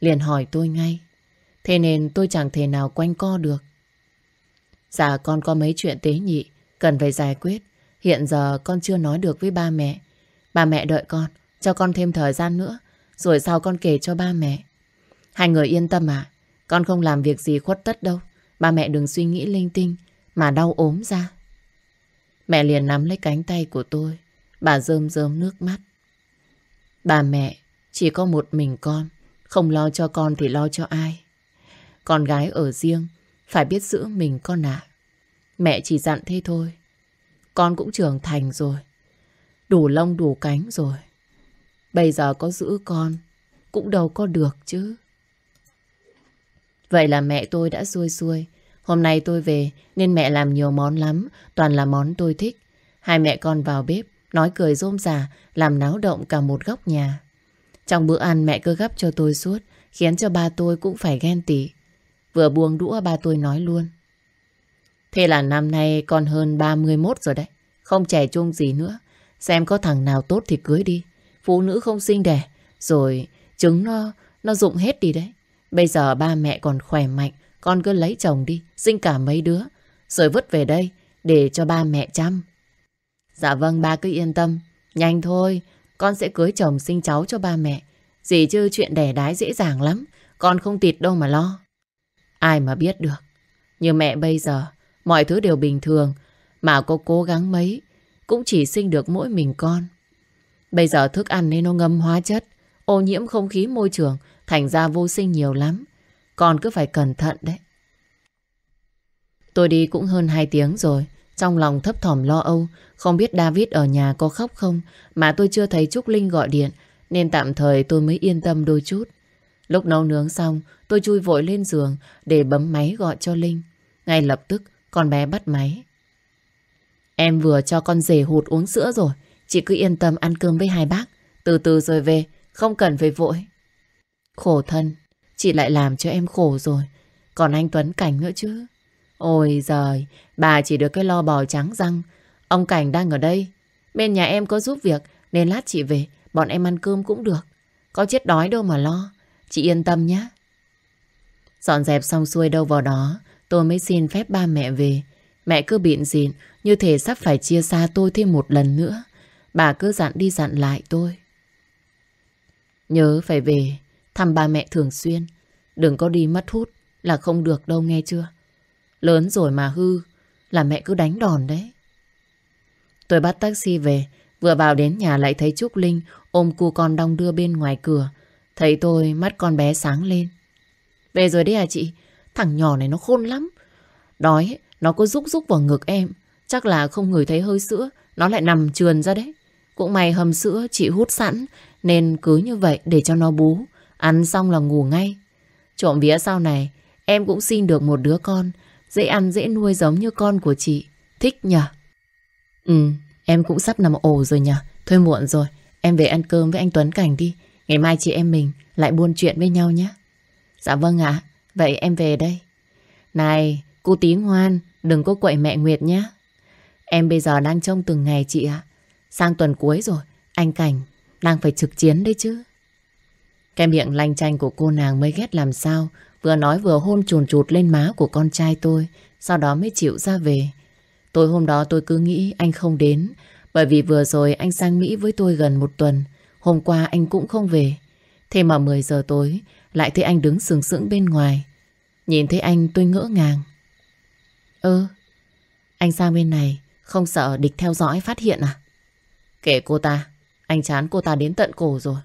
Liền hỏi tôi ngay. Thế nên tôi chẳng thể nào quanh co được. Dạ con có mấy chuyện tế nhị cần phải giải quyết. Hiện giờ con chưa nói được với ba mẹ. Ba mẹ đợi con, cho con thêm thời gian nữa. Rồi sau con kể cho ba mẹ. Hai người yên tâm à, con không làm việc gì khuất tất đâu. Ba mẹ đừng suy nghĩ linh tinh mà đau ốm ra. Mẹ liền nắm lấy cánh tay của tôi. Bà rơm rơm nước mắt. Bà mẹ chỉ có một mình con. Không lo cho con thì lo cho ai. Con gái ở riêng phải biết giữ mình con ạ. Mẹ chỉ dặn thế thôi. Con cũng trưởng thành rồi. Đủ lông đủ cánh rồi. Bây giờ có giữ con cũng đâu có được chứ. Vậy là mẹ tôi đã xuôi xuôi. Hôm nay tôi về nên mẹ làm nhiều món lắm, toàn là món tôi thích. Hai mẹ con vào bếp, nói cười rôm rả, làm náo động cả một góc nhà. Trong bữa ăn mẹ cứ gấp cho tôi suốt, khiến cho ba tôi cũng phải ghen tị. Vừa buông đũa ba tôi nói luôn. Thế là năm nay con hơn 31 rồi đấy. Không trẻ trung gì nữa. Xem có thằng nào tốt thì cưới đi. Phụ nữ không sinh đẻ. Rồi trứng nó, nó dụng hết đi đấy. Bây giờ ba mẹ còn khỏe mạnh. Con cứ lấy chồng đi. Sinh cả mấy đứa. Rồi vứt về đây để cho ba mẹ chăm. Dạ vâng ba cứ yên tâm. Nhanh thôi. Con sẽ cưới chồng sinh cháu cho ba mẹ. Gì chứ chuyện đẻ đái dễ dàng lắm. Con không tịt đâu mà lo. Ai mà biết được. Như mẹ bây giờ, mọi thứ đều bình thường. Mà cô cố gắng mấy, cũng chỉ sinh được mỗi mình con. Bây giờ thức ăn nên nó ngâm hóa chất, ô nhiễm không khí môi trường, thành ra vô sinh nhiều lắm. Con cứ phải cẩn thận đấy. Tôi đi cũng hơn 2 tiếng rồi, trong lòng thấp thỏm lo âu, không biết David ở nhà có khóc không, mà tôi chưa thấy Trúc Linh gọi điện, nên tạm thời tôi mới yên tâm đôi chút. Lúc nấu nướng xong, tôi chui vội lên giường để bấm máy gọi cho Linh. Ngay lập tức, con bé bắt máy. Em vừa cho con rể hụt uống sữa rồi. Chị cứ yên tâm ăn cơm với hai bác. Từ từ rồi về, không cần phải vội. Khổ thân, chị lại làm cho em khổ rồi. Còn anh Tuấn Cảnh nữa chứ. Ôi giời, bà chỉ được cái lo bò trắng răng. Ông Cảnh đang ở đây. Bên nhà em có giúp việc, nên lát chị về, bọn em ăn cơm cũng được. Có chết đói đâu mà lo. Chị yên tâm nhé. Dọn dẹp xong xuôi đâu vào đó, tôi mới xin phép ba mẹ về. Mẹ cứ bịn dịn, như thể sắp phải chia xa tôi thêm một lần nữa. Bà cứ dặn đi dặn lại tôi. Nhớ phải về, thăm ba mẹ thường xuyên. Đừng có đi mất hút là không được đâu nghe chưa. Lớn rồi mà hư, là mẹ cứ đánh đòn đấy. Tôi bắt taxi về, vừa vào đến nhà lại thấy Trúc Linh ôm cu con đong đưa bên ngoài cửa. Thấy tôi mắt con bé sáng lên. Về rồi đấy à chị? Thằng nhỏ này nó khôn lắm. Đói, nó cứ rúc rúc vào ngực em. Chắc là không ngửi thấy hơi sữa, nó lại nằm trườn ra đấy. Cũng may hầm sữa chị hút sẵn, nên cứ như vậy để cho nó bú. Ăn xong là ngủ ngay. Trộm vía sau này, em cũng xin được một đứa con, dễ ăn dễ nuôi giống như con của chị. Thích nhỉ? Ừ, em cũng sắp nằm ổ rồi nhỉ? Thôi muộn rồi, em về ăn cơm với anh Tuấn Cảnh đi. Ngày mai chị em mình lại buôn chuyện với nhau nhé. Dạ vâng ạ, vậy em về đây. Này, cô tí ngoan, đừng có quậy mẹ Nguyệt nhé. Em bây giờ đang trông từng ngày chị ạ. Sang tuần cuối rồi, anh Cảnh đang phải trực chiến đấy chứ. Cái miệng lanh chanh của cô nàng mới ghét làm sao, vừa nói vừa hôn chuồn chụt lên má của con trai tôi, sau đó mới chịu ra về. Tối hôm đó tôi cứ nghĩ anh không đến, bởi vì vừa rồi anh sang Mỹ với tôi gần một tuần, hôm qua anh cũng không về. Thế mà 10 giờ tối, lại thấy anh đứng sừng sững bên ngoài. Nhìn thấy anh tôi ngỡ ngàng. Ơ, anh sang bên này không sợ địch theo dõi phát hiện à? Kể cô ta, anh chán cô ta đến tận cổ rồi.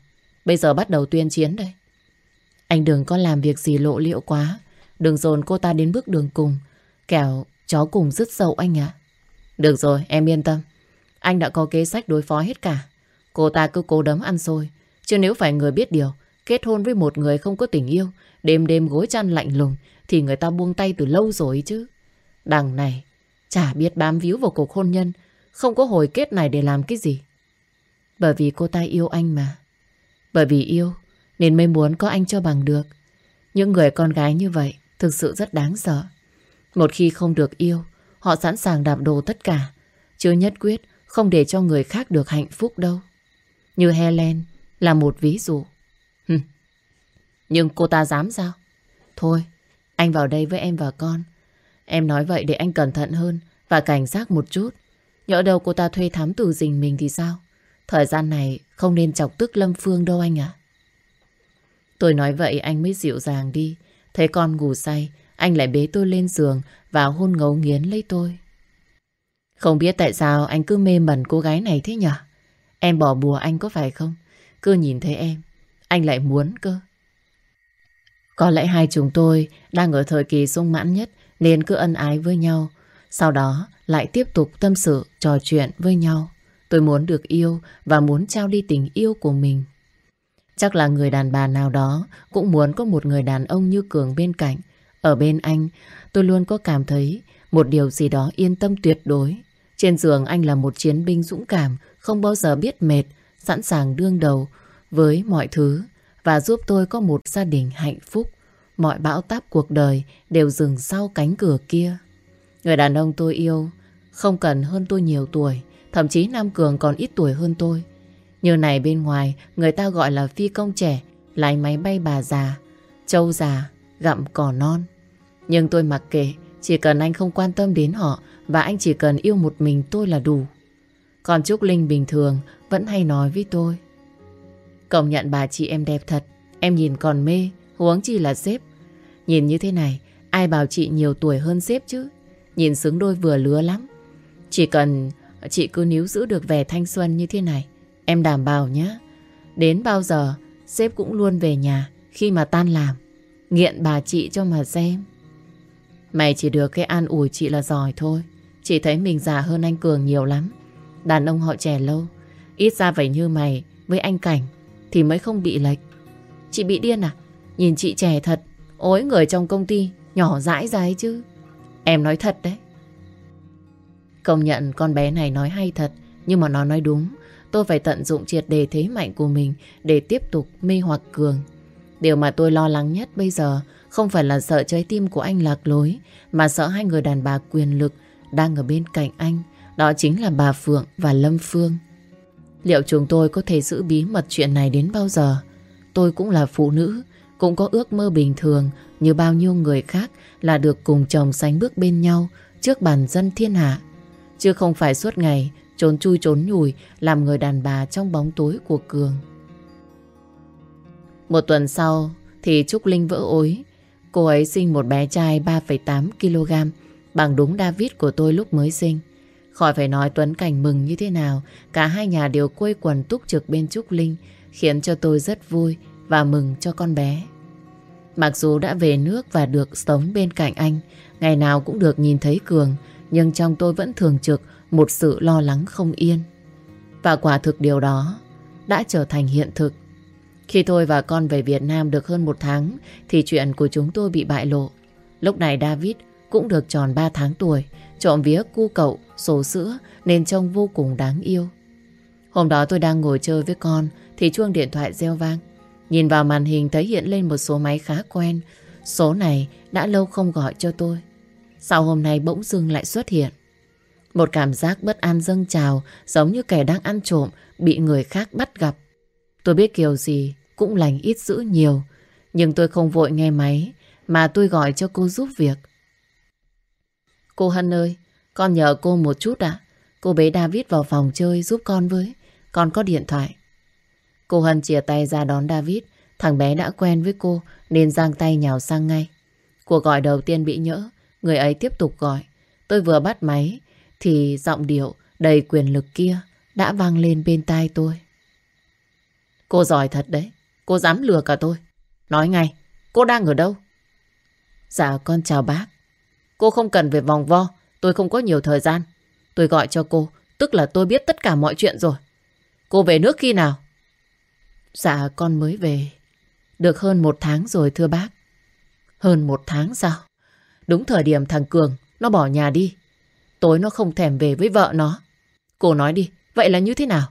Bây giờ bắt đầu tuyên chiến đây. Anh đừng có làm việc gì lộ liễu quá. Đừng dồn cô ta đến bước đường cùng. Kẻo chó cùng dứt dậu anh ạ. Được rồi, em yên tâm. Anh đã có kế sách đối phó hết cả. Cô ta cứ cố đấm ăn xôi. Chứ nếu phải người biết điều Kết hôn với một người không có tình yêu, đêm đêm gối chăn lạnh lùng, thì người ta buông tay từ lâu rồi chứ. Đằng này, chả biết bám víu vào cuộc hôn nhân, không có hồi kết này để làm cái gì. Bởi vì cô ta yêu anh mà. Bởi vì yêu, nên mới muốn có anh cho bằng được. Những người con gái như vậy thực sự rất đáng sợ. Một khi không được yêu, họ sẵn sàng đạp đồ tất cả, chứ nhất quyết không để cho người khác được hạnh phúc đâu. Như Helen là một ví dụ. Nhưng cô ta dám sao? Thôi, anh vào đây với em và con. Em nói vậy để anh cẩn thận hơn và cảnh giác một chút. Nhỡ đâu cô ta thuê thám tử dình mình thì sao? Thời gian này không nên chọc tức Lâm Phương đâu anh ạ. Tôi nói vậy anh mới dịu dàng đi. Thấy con ngủ say, anh lại bế tôi lên giường và hôn ngấu nghiến lấy tôi. Không biết tại sao anh cứ mê mẩn cô gái này thế nhỉ? Em bỏ bùa anh có phải không? Cứ nhìn thấy em, anh lại muốn cơ. Có lẽ hai chúng tôi đang ở thời kỳ sung mãn nhất nên cứ ân ái với nhau. Sau đó lại tiếp tục tâm sự, trò chuyện với nhau. Tôi muốn được yêu và muốn trao đi tình yêu của mình. Chắc là người đàn bà nào đó cũng muốn có một người đàn ông như Cường bên cạnh. Ở bên anh, tôi luôn có cảm thấy một điều gì đó yên tâm tuyệt đối. Trên giường anh là một chiến binh dũng cảm, không bao giờ biết mệt, sẵn sàng đương đầu với mọi thứ và giúp tôi có một gia đình hạnh phúc. Mọi bão táp cuộc đời đều dừng sau cánh cửa kia. Người đàn ông tôi yêu không cần hơn tôi nhiều tuổi, thậm chí Nam Cường còn ít tuổi hơn tôi. Như này bên ngoài người ta gọi là phi công trẻ, lái máy bay bà già, trâu già, gặm cỏ non. Nhưng tôi mặc kệ, chỉ cần anh không quan tâm đến họ và anh chỉ cần yêu một mình tôi là đủ. Còn Trúc Linh bình thường vẫn hay nói với tôi. Công nhận bà chị em đẹp thật, em nhìn còn mê, huống chi là sếp. Nhìn như thế này, ai bảo chị nhiều tuổi hơn sếp chứ? Nhìn xứng đôi vừa lứa lắm. Chỉ cần chị cứ níu giữ được vẻ thanh xuân như thế này, em đảm bảo nhé. Đến bao giờ, sếp cũng luôn về nhà khi mà tan làm. Nghiện bà chị cho mà xem. Mày chỉ được cái an ủi chị là giỏi thôi. Chị thấy mình già hơn anh Cường nhiều lắm. Đàn ông họ trẻ lâu. Ít ra phải như mày với anh Cảnh thì mới không bị lệch. Chị bị điên à? Nhìn chị trẻ thật. Ôi người trong công ty nhỏ dãi ra ấy chứ. Em nói thật đấy. Công nhận con bé này nói hay thật. Nhưng mà nó nói đúng. Tôi phải tận dụng triệt đề thế mạnh của mình để tiếp tục mê hoặc Cường. Điều mà tôi lo lắng nhất bây giờ không phải là sợ trái tim của anh lạc lối, mà sợ hai người đàn bà quyền lực đang ở bên cạnh anh. Đó chính là bà Phượng và Lâm Phương. Liệu chúng tôi có thể giữ bí mật chuyện này đến bao giờ? Tôi cũng là phụ nữ, cũng có ước mơ bình thường như bao nhiêu người khác là được cùng chồng sánh bước bên nhau trước bàn dân thiên hạ. Chứ không phải suốt ngày trốn chui trốn nhủi làm người đàn bà trong bóng tối của Cường. Một tuần sau thì Trúc Linh vỡ ối. Cô ấy sinh một bé trai 3,8kg bằng đúng David của tôi lúc mới sinh. Khỏi phải nói Tuấn Cảnh mừng như thế nào, cả hai nhà đều quây quần túc trực bên Trúc Linh, khiến cho tôi rất vui và mừng cho con bé. Mặc dù đã về nước và được sống bên cạnh anh, ngày nào cũng được nhìn thấy Cường, nhưng trong tôi vẫn thường trực một sự lo lắng không yên. Và quả thực điều đó đã trở thành hiện thực. Khi tôi và con về Việt Nam được hơn một tháng thì chuyện của chúng tôi bị bại lộ. Lúc này David cũng được tròn 3 tháng tuổi, trộm vía cu cậu, sổ sữa nên trông vô cùng đáng yêu. Hôm đó tôi đang ngồi chơi với con thì chuông điện thoại reo vang. Nhìn vào màn hình thấy hiện lên một số máy khá quen. Số này đã lâu không gọi cho tôi. Sau hôm nay bỗng dưng lại xuất hiện. Một cảm giác bất an dâng trào giống như kẻ đang ăn trộm bị người khác bắt gặp. Tôi biết kiểu gì cũng lành ít dữ nhiều. Nhưng tôi không vội nghe máy mà tôi gọi cho cô giúp việc. Cô Hân ơi, con nhờ cô một chút ạ. Cô bế David vào phòng chơi giúp con với. Con có điện thoại. Cô Hân chìa tay ra đón David. Thằng bé đã quen với cô nên giang tay nhào sang ngay. Cuộc gọi đầu tiên bị nhỡ. Người ấy tiếp tục gọi. Tôi vừa bắt máy thì giọng điệu đầy quyền lực kia đã vang lên bên tai tôi. Cô giỏi thật đấy. Cô dám lừa cả tôi. Nói ngay, cô đang ở đâu? Dạ con chào bác. Cô không cần về vòng vo, tôi không có nhiều thời gian. Tôi gọi cho cô, tức là tôi biết tất cả mọi chuyện rồi. Cô về nước khi nào? Dạ con mới về. Được hơn một tháng rồi thưa bác. Hơn một tháng sao? Đúng thời điểm thằng Cường nó bỏ nhà đi. Tối nó không thèm về với vợ nó. Cô nói đi, vậy là như thế nào?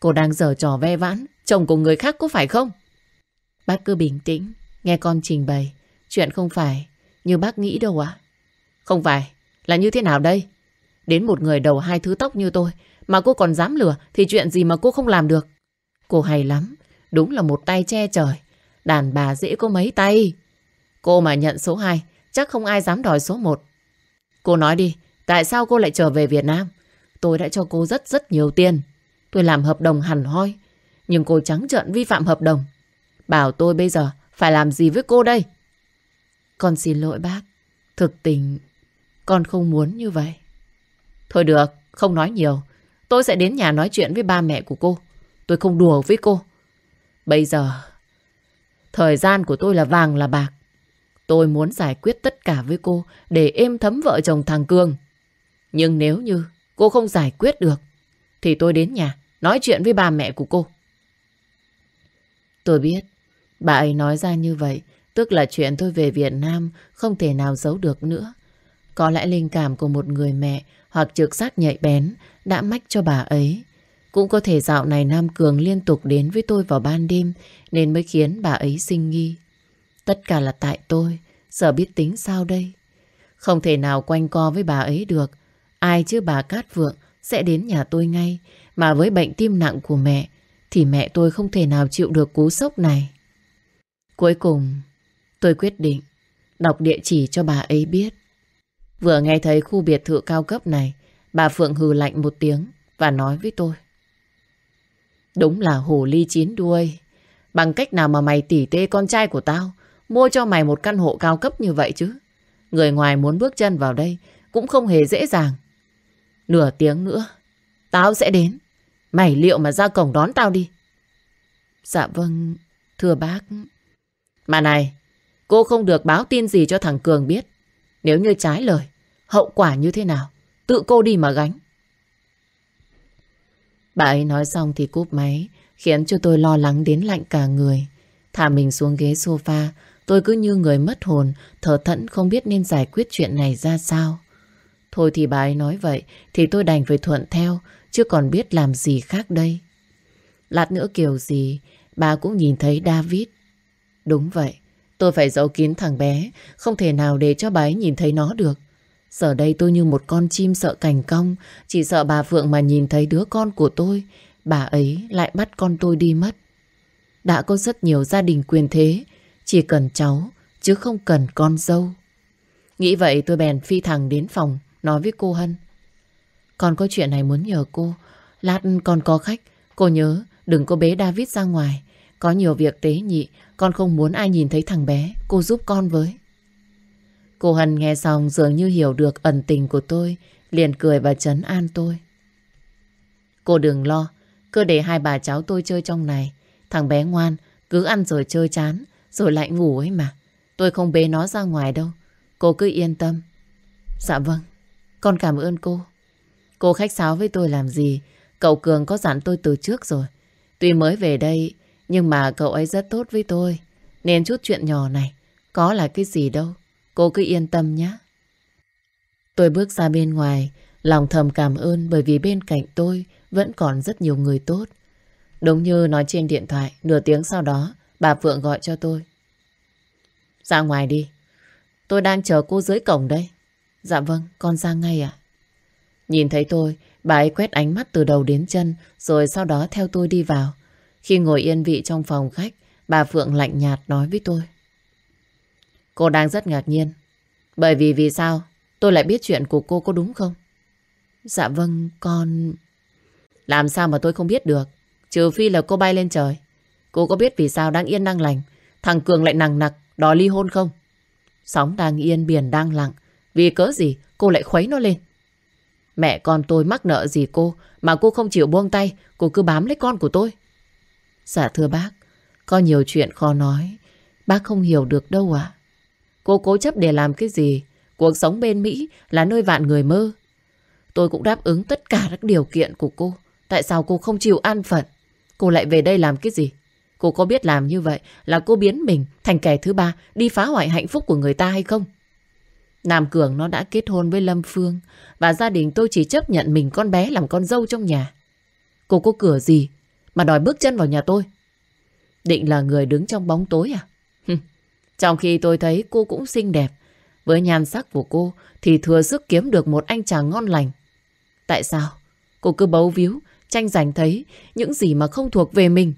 Cô đang giở trò ve vãn, chồng của người khác có phải không? Bác cứ bình tĩnh, nghe con trình bày. Chuyện không phải như bác nghĩ đâu ạ. Không phải, là như thế nào đây? Đến một người đầu hai thứ tóc như tôi mà cô còn dám lừa thì chuyện gì mà cô không làm được? Cô hay lắm, đúng là một tay che trời. Đàn bà dễ có mấy tay. Cô mà nhận số 2, chắc không ai dám đòi số 1. Cô nói đi, tại sao cô lại trở về Việt Nam? Tôi đã cho cô rất rất nhiều tiền. Tôi làm hợp đồng hẳn hoi. Nhưng cô trắng trợn vi phạm hợp đồng. Bảo tôi bây giờ phải làm gì với cô đây? Con xin lỗi bác. Thực tình, con không muốn như vậy. Thôi được, không nói nhiều. Tôi sẽ đến nhà nói chuyện với ba mẹ của cô. Tôi không đùa với cô. Bây giờ, thời gian của tôi là vàng là bạc. Tôi muốn giải quyết tất cả với cô để êm thấm vợ chồng thằng Cương. Nhưng nếu như cô không giải quyết được, thì tôi đến nhà nói chuyện với bà mẹ của cô. Tôi biết, bà ấy nói ra như vậy, tức là chuyện tôi về Việt Nam không thể nào giấu được nữa. Có lẽ linh cảm của một người mẹ hoặc trực giác nhạy bén đã mách cho bà ấy. Cũng có thể dạo này Nam Cường liên tục đến với tôi vào ban đêm nên mới khiến bà ấy sinh nghi. Tất cả là tại tôi, giờ biết tính sao đây? Không thể nào quanh co với bà ấy được. Ai chứ bà Cát Vượng sẽ đến nhà tôi ngay. Mà với bệnh tim nặng của mẹ thì mẹ tôi không thể nào chịu được cú sốc này. Cuối cùng, tôi quyết định đọc địa chỉ cho bà ấy biết. Vừa nghe thấy khu biệt thự cao cấp này, bà Phượng hừ lạnh một tiếng và nói với tôi. Đúng là hồ ly chín đuôi. Bằng cách nào mà mày tỉ tê con trai của tao mua cho mày một căn hộ cao cấp như vậy chứ? Người ngoài muốn bước chân vào đây cũng không hề dễ dàng. Nửa tiếng nữa, tao sẽ đến. Mày liệu mà ra cổng đón tao đi? Dạ vâng, thưa bác. Mà này, cô không được báo tin gì cho thằng Cường biết. Nếu như trái lời, hậu quả như thế nào? Tự cô đi mà gánh. Bà ấy nói xong thì cúp máy, khiến cho tôi lo lắng đến lạnh cả người. Thả mình xuống ghế sofa, tôi cứ như người mất hồn, thở thẫn không biết nên giải quyết chuyện này ra sao. Thôi thì bà ấy nói vậy, thì tôi đành phải thuận theo, chứ còn biết làm gì khác đây. Lát nữa kiểu gì, bà cũng nhìn thấy David. Đúng vậy, tôi phải giấu kín thằng bé, không thể nào để cho bà ấy nhìn thấy nó được. Giờ đây tôi như một con chim sợ cành cong, chỉ sợ bà Phượng mà nhìn thấy đứa con của tôi, bà ấy lại bắt con tôi đi mất. Đã có rất nhiều gia đình quyền thế, chỉ cần cháu, chứ không cần con dâu. Nghĩ vậy tôi bèn phi thẳng đến phòng, nói với cô Hân. Con có chuyện này muốn nhờ cô, lát con có khách, cô nhớ đừng có bế David ra ngoài. Có nhiều việc tế nhị, con không muốn ai nhìn thấy thằng bé, cô giúp con với. Cô Hân nghe xong dường như hiểu được ẩn tình của tôi, liền cười và chấn an tôi. Cô đừng lo, cứ để hai bà cháu tôi chơi trong này. Thằng bé ngoan, cứ ăn rồi chơi chán, rồi lại ngủ ấy mà. Tôi không bế nó ra ngoài đâu. Cô cứ yên tâm. Dạ vâng, con cảm ơn cô. Cô khách sáo với tôi làm gì? Cậu Cường có dặn tôi từ trước rồi. Tuy mới về đây, nhưng mà cậu ấy rất tốt với tôi. Nên chút chuyện nhỏ này, có là cái gì đâu. Cô cứ yên tâm nhé. Tôi bước ra bên ngoài, lòng thầm cảm ơn bởi vì bên cạnh tôi vẫn còn rất nhiều người tốt. Đúng như nói trên điện thoại, nửa tiếng sau đó, bà Phượng gọi cho tôi. Ra ngoài đi. Tôi đang chờ cô dưới cổng đây. Dạ vâng, con ra ngay ạ. Nhìn thấy tôi, bà ấy quét ánh mắt từ đầu đến chân, rồi sau đó theo tôi đi vào. Khi ngồi yên vị trong phòng khách, bà Phượng lạnh nhạt nói với tôi. Cô đang rất ngạc nhiên. Bởi vì vì sao tôi lại biết chuyện của cô có đúng không? Dạ vâng, con... Làm sao mà tôi không biết được? Trừ phi là cô bay lên trời. Cô có biết vì sao đang yên đang lành thằng Cường lại nằng nặc đòi ly hôn không? Sóng đang yên, biển đang lặng. Vì cớ gì cô lại khuấy nó lên? Mẹ con tôi mắc nợ gì cô mà cô không chịu buông tay, cô cứ bám lấy con của tôi. Dạ thưa bác, có nhiều chuyện khó nói, bác không hiểu được đâu ạ. Cô cố chấp để làm cái gì? Cuộc sống bên Mỹ là nơi vạn người mơ. Tôi cũng đáp ứng tất cả các điều kiện của cô. Tại sao cô không chịu an phận? Cô lại về đây làm cái gì? Cô có biết làm như vậy là cô biến mình thành kẻ thứ ba đi phá hoại hạnh phúc của người ta hay không? Nam Cường nó đã kết hôn với Lâm Phương và gia đình tôi chỉ chấp nhận mình con bé làm con dâu trong nhà. Cô có cửa gì mà đòi bước chân vào nhà tôi? Định là người đứng trong bóng tối à? Trong khi tôi thấy cô cũng xinh đẹp, với nhan sắc của cô thì thừa sức kiếm được một anh chàng ngon lành. Tại sao? Cô cứ bấu víu, tranh giành thấy những gì mà không thuộc về mình.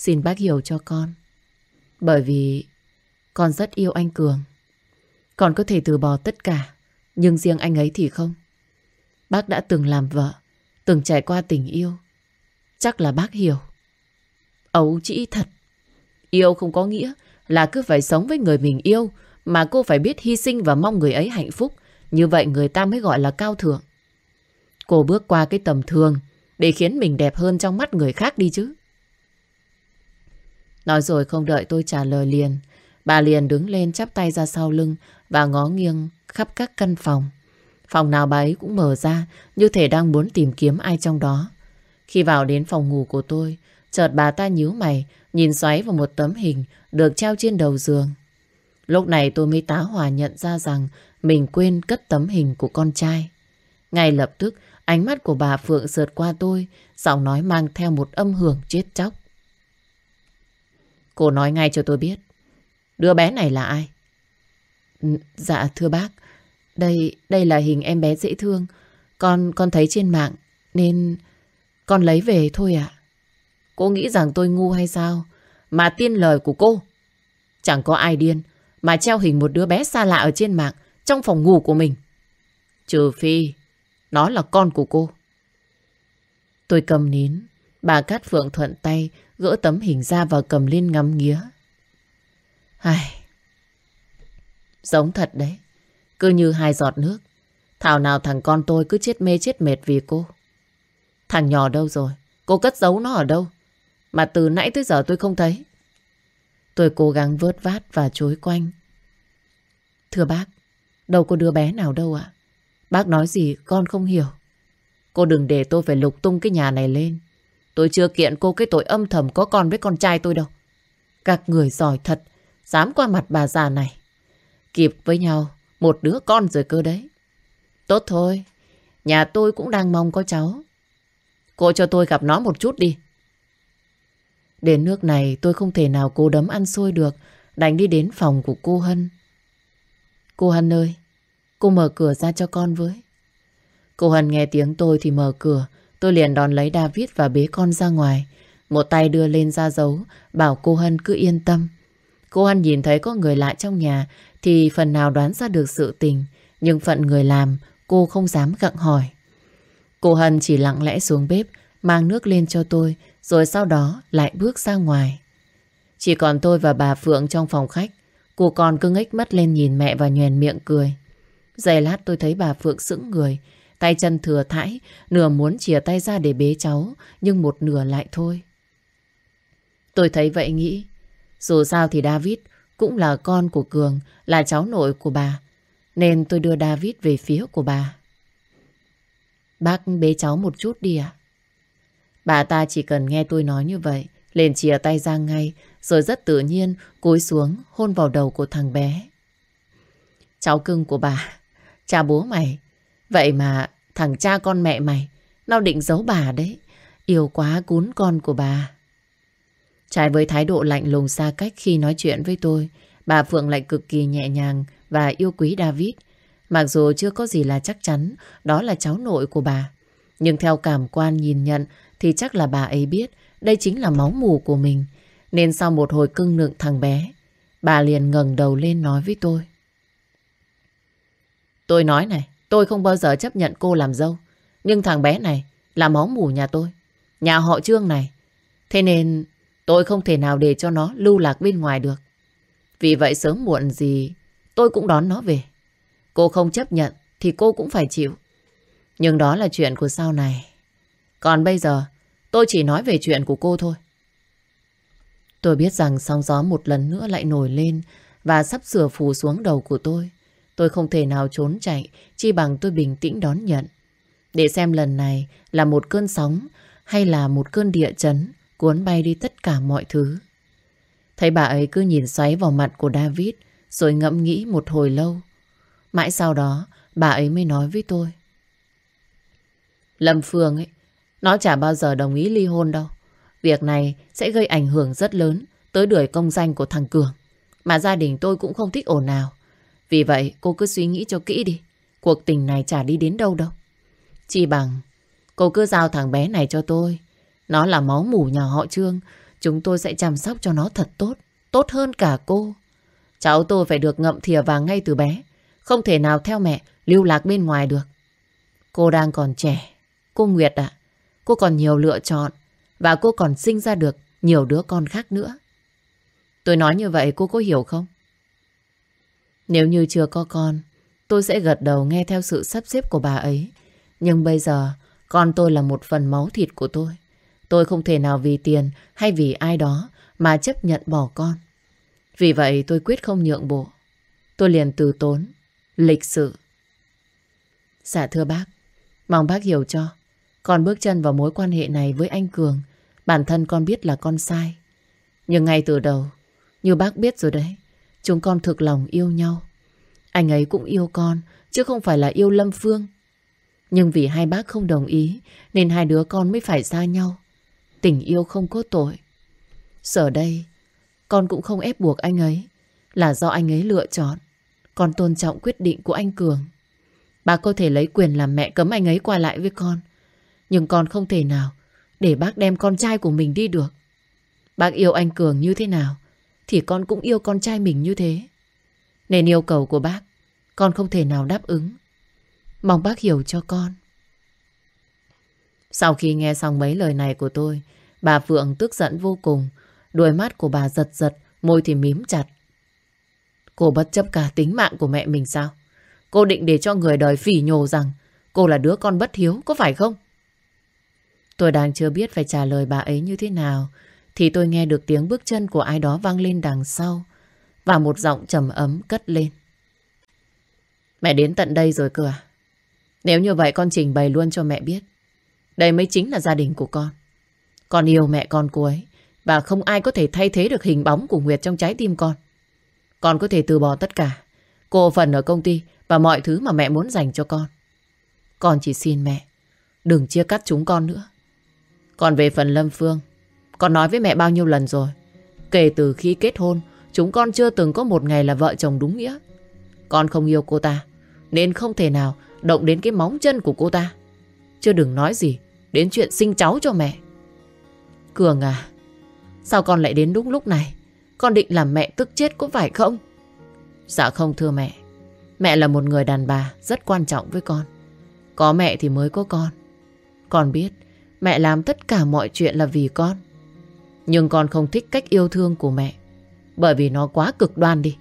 Xin bác hiểu cho con. Bởi vì con rất yêu anh Cường. Con có thể từ bỏ tất cả, nhưng riêng anh ấy thì không. Bác đã từng làm vợ, từng trải qua tình yêu. Chắc là bác hiểu. Ấu chỉ thật. Yêu không có nghĩa là cứ phải sống với người mình yêu, mà cô phải biết hy sinh và mong người ấy hạnh phúc. Như vậy người ta mới gọi là cao thượng. Cô bước qua cái tầm thường để khiến mình đẹp hơn trong mắt người khác đi chứ. Nói rồi không đợi tôi trả lời liền. Bà liền đứng lên chắp tay ra sau lưng và ngó nghiêng khắp các căn phòng. Phòng nào bà ấy cũng mở ra như thể đang muốn tìm kiếm ai trong đó. Khi vào đến phòng ngủ của tôi, chợt bà ta nhíu mày nhìn xoáy vào một tấm hình được treo trên đầu giường. Lúc này tôi mới tá hỏa nhận ra rằng mình quên cất tấm hình của con trai. Ngay lập tức, ánh mắt của bà Phượng sượt qua tôi, giọng nói mang theo một âm hưởng chết chóc. Cô nói ngay cho tôi biết, đứa bé này là ai? Ừ, dạ thưa bác, đây đây là hình em bé dễ thương, con con thấy trên mạng nên con lấy về thôi ạ. Cô nghĩ rằng tôi ngu hay sao? Mà tin lời của cô. Chẳng có ai điên mà treo hình một đứa bé xa lạ ở trên mạng trong phòng ngủ của mình. Trừ phi nó là con của cô. Tôi cầm nín. Bà Cát Phượng thuận tay gỡ tấm hình ra và cầm lên ngắm nghía. Ai... Giống thật đấy. Cứ như hai giọt nước. Thảo nào thằng con tôi cứ chết mê chết mệt vì cô. Thằng nhỏ đâu rồi? Cô cất giấu nó ở đâu? Mà từ nãy tới giờ tôi không thấy. Tôi cố gắng vớt vát và chối quanh. Thưa bác, đâu có đứa bé nào đâu ạ. Bác nói gì con không hiểu. Cô đừng để tôi phải lục tung cái nhà này lên. Tôi chưa kiện cô cái tội âm thầm có con với con trai tôi đâu. Các người giỏi thật, dám qua mặt bà già này. Kịp với nhau, một đứa con rồi cơ đấy. Tốt thôi, nhà tôi cũng đang mong có cháu. Cô cho tôi gặp nó một chút đi. Đến nước này tôi không thể nào cố đấm ăn xôi được, đành đi đến phòng của cô Hân. Cô Hân ơi, cô mở cửa ra cho con với. Cô Hân nghe tiếng tôi thì mở cửa, tôi liền đón lấy David và bế con ra ngoài. Một tay đưa lên ra dấu, bảo cô Hân cứ yên tâm. Cô Hân nhìn thấy có người lại trong nhà thì phần nào đoán ra được sự tình, nhưng phận người làm cô không dám gặng hỏi. Cô Hân chỉ lặng lẽ xuống bếp, mang nước lên cho tôi, rồi sau đó lại bước ra ngoài. Chỉ còn tôi và bà Phượng trong phòng khách, cô con cứ ngếch mắt lên nhìn mẹ và nhoèn miệng cười. Giây lát tôi thấy bà Phượng sững người, tay chân thừa thãi, nửa muốn chìa tay ra để bế cháu, nhưng một nửa lại thôi. Tôi thấy vậy nghĩ, dù sao thì David cũng là con của Cường, là cháu nội của bà, nên tôi đưa David về phía của bà. Bác bế cháu một chút đi ạ. Bà ta chỉ cần nghe tôi nói như vậy, liền chìa tay ra ngay, rồi rất tự nhiên cúi xuống hôn vào đầu của thằng bé. Cháu cưng của bà, cha bố mày, vậy mà thằng cha con mẹ mày, nó định giấu bà đấy, yêu quá cún con của bà. Trái với thái độ lạnh lùng xa cách khi nói chuyện với tôi, bà Phượng lại cực kỳ nhẹ nhàng và yêu quý David. Mặc dù chưa có gì là chắc chắn đó là cháu nội của bà. Nhưng theo cảm quan nhìn nhận thì chắc là bà ấy biết đây chính là máu mù của mình. Nên sau một hồi cưng nựng thằng bé, bà liền ngẩng đầu lên nói với tôi. Tôi nói này, tôi không bao giờ chấp nhận cô làm dâu. Nhưng thằng bé này là máu mủ nhà tôi, nhà họ Trương này. Thế nên tôi không thể nào để cho nó lưu lạc bên ngoài được. Vì vậy sớm muộn gì tôi cũng đón nó về. Cô không chấp nhận thì cô cũng phải chịu. Nhưng đó là chuyện của sau này. Còn bây giờ, tôi chỉ nói về chuyện của cô thôi. Tôi biết rằng sóng gió một lần nữa lại nổi lên và sắp sửa phủ xuống đầu của tôi. Tôi không thể nào trốn chạy, chi bằng tôi bình tĩnh đón nhận. Để xem lần này là một cơn sóng hay là một cơn địa chấn cuốn bay đi tất cả mọi thứ. Thấy bà ấy cứ nhìn xoáy vào mặt của David rồi ngẫm nghĩ một hồi lâu. Mãi sau đó bà ấy mới nói với tôi. Lâm Phương ấy, nó chả bao giờ đồng ý ly hôn đâu. Việc này sẽ gây ảnh hưởng rất lớn tới đuổi công danh của thằng Cường. Mà gia đình tôi cũng không thích ồn nào. Vì vậy cô cứ suy nghĩ cho kỹ đi. Cuộc tình này chả đi đến đâu đâu. Chỉ bằng cô cứ giao thằng bé này cho tôi. Nó là máu mủ nhà họ Trương. Chúng tôi sẽ chăm sóc cho nó thật tốt. Tốt hơn cả cô. Cháu tôi phải được ngậm thìa vàng ngay từ bé. Không thể nào theo mẹ lưu lạc bên ngoài được. Cô đang còn trẻ. Cô Nguyệt ạ, cô còn nhiều lựa chọn. Và cô còn sinh ra được nhiều đứa con khác nữa. Tôi nói như vậy cô có hiểu không? Nếu như chưa có con, tôi sẽ gật đầu nghe theo sự sắp xếp của bà ấy. Nhưng bây giờ, con tôi là một phần máu thịt của tôi. Tôi không thể nào vì tiền hay vì ai đó mà chấp nhận bỏ con. Vì vậy tôi quyết không nhượng bộ. Tôi liền từ tốn, lịch sự. Dạ thưa bác, mong bác hiểu cho. Con bước chân vào mối quan hệ này với anh Cường, bản thân con biết là con sai. Nhưng ngay từ đầu, như bác biết rồi đấy, chúng con thực lòng yêu nhau. Anh ấy cũng yêu con, chứ không phải là yêu Lâm Phương. Nhưng vì hai bác không đồng ý, nên hai đứa con mới phải xa nhau. Tình yêu không có tội. Giờ đây, con cũng không ép buộc anh ấy, là do anh ấy lựa chọn. Con tôn trọng quyết định của anh Cường. Bà có thể lấy quyền làm mẹ cấm anh ấy qua lại với con. Nhưng con không thể nào để bác đem con trai của mình đi được. Bác yêu anh Cường như thế nào thì con cũng yêu con trai mình như thế. Nên yêu cầu của bác con không thể nào đáp ứng. Mong bác hiểu cho con. Sau khi nghe xong mấy lời này của tôi, bà Phượng tức giận vô cùng. Đôi mắt của bà giật giật, môi thì mím chặt. Cô bất chấp cả tính mạng của mẹ mình sao? Cô định để cho người đời phỉ nhổ rằng cô là đứa con bất hiếu, có phải không? Tôi đang chưa biết phải trả lời bà ấy như thế nào thì tôi nghe được tiếng bước chân của ai đó vang lên đằng sau và một giọng trầm ấm cất lên. Mẹ đến tận đây rồi cơ à? Nếu như vậy con trình bày luôn cho mẹ biết. Đây mới chính là gia đình của con. Con yêu mẹ con cô ấy và không ai có thể thay thế được hình bóng của Nguyệt trong trái tim con. Con có thể từ bỏ tất cả. Cô phần ở công ty và mọi thứ mà mẹ muốn dành cho con. Con chỉ xin mẹ đừng chia cắt chúng con nữa. Còn về phần Lâm Phương, con nói với mẹ bao nhiêu lần rồi. Kể từ khi kết hôn, chúng con chưa từng có một ngày là vợ chồng đúng nghĩa. Con không yêu cô ta, nên không thể nào động đến cái móng chân của cô ta. Chưa đừng nói gì đến chuyện sinh cháu cho mẹ. Cường à, sao con lại đến đúng lúc này? Con định làm mẹ tức chết có phải không? Dạ không thưa mẹ. Mẹ là một người đàn bà rất quan trọng với con. Có mẹ thì mới có con. Con biết Mẹ làm tất cả mọi chuyện là vì con. Nhưng con không thích cách yêu thương của mẹ. Bởi vì nó quá cực đoan đi.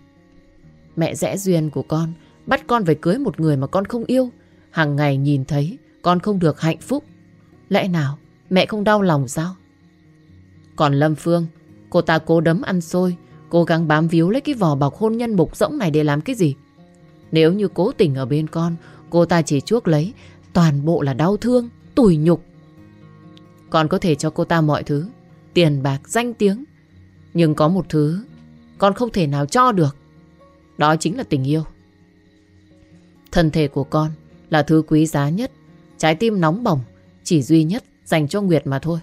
Mẹ rẽ duyên của con bắt con phải cưới một người mà con không yêu. Hàng ngày nhìn thấy con không được hạnh phúc. Lẽ nào mẹ không đau lòng sao? Còn Lâm Phương, cô ta cố đấm ăn xôi, cố gắng bám víu lấy cái vỏ bọc hôn nhân mục rỗng này để làm cái gì? Nếu như cố tình ở bên con, cô ta chỉ chuốc lấy, toàn bộ là đau thương, tủi nhục. Con có thể cho cô ta mọi thứ Tiền bạc, danh tiếng. Nhưng có một thứ Con không thể nào cho được. Đó chính là tình yêu. Thân thể của con là thứ quý giá nhất Trái tim nóng bỏng Chỉ duy nhất dành cho Nguyệt mà thôi.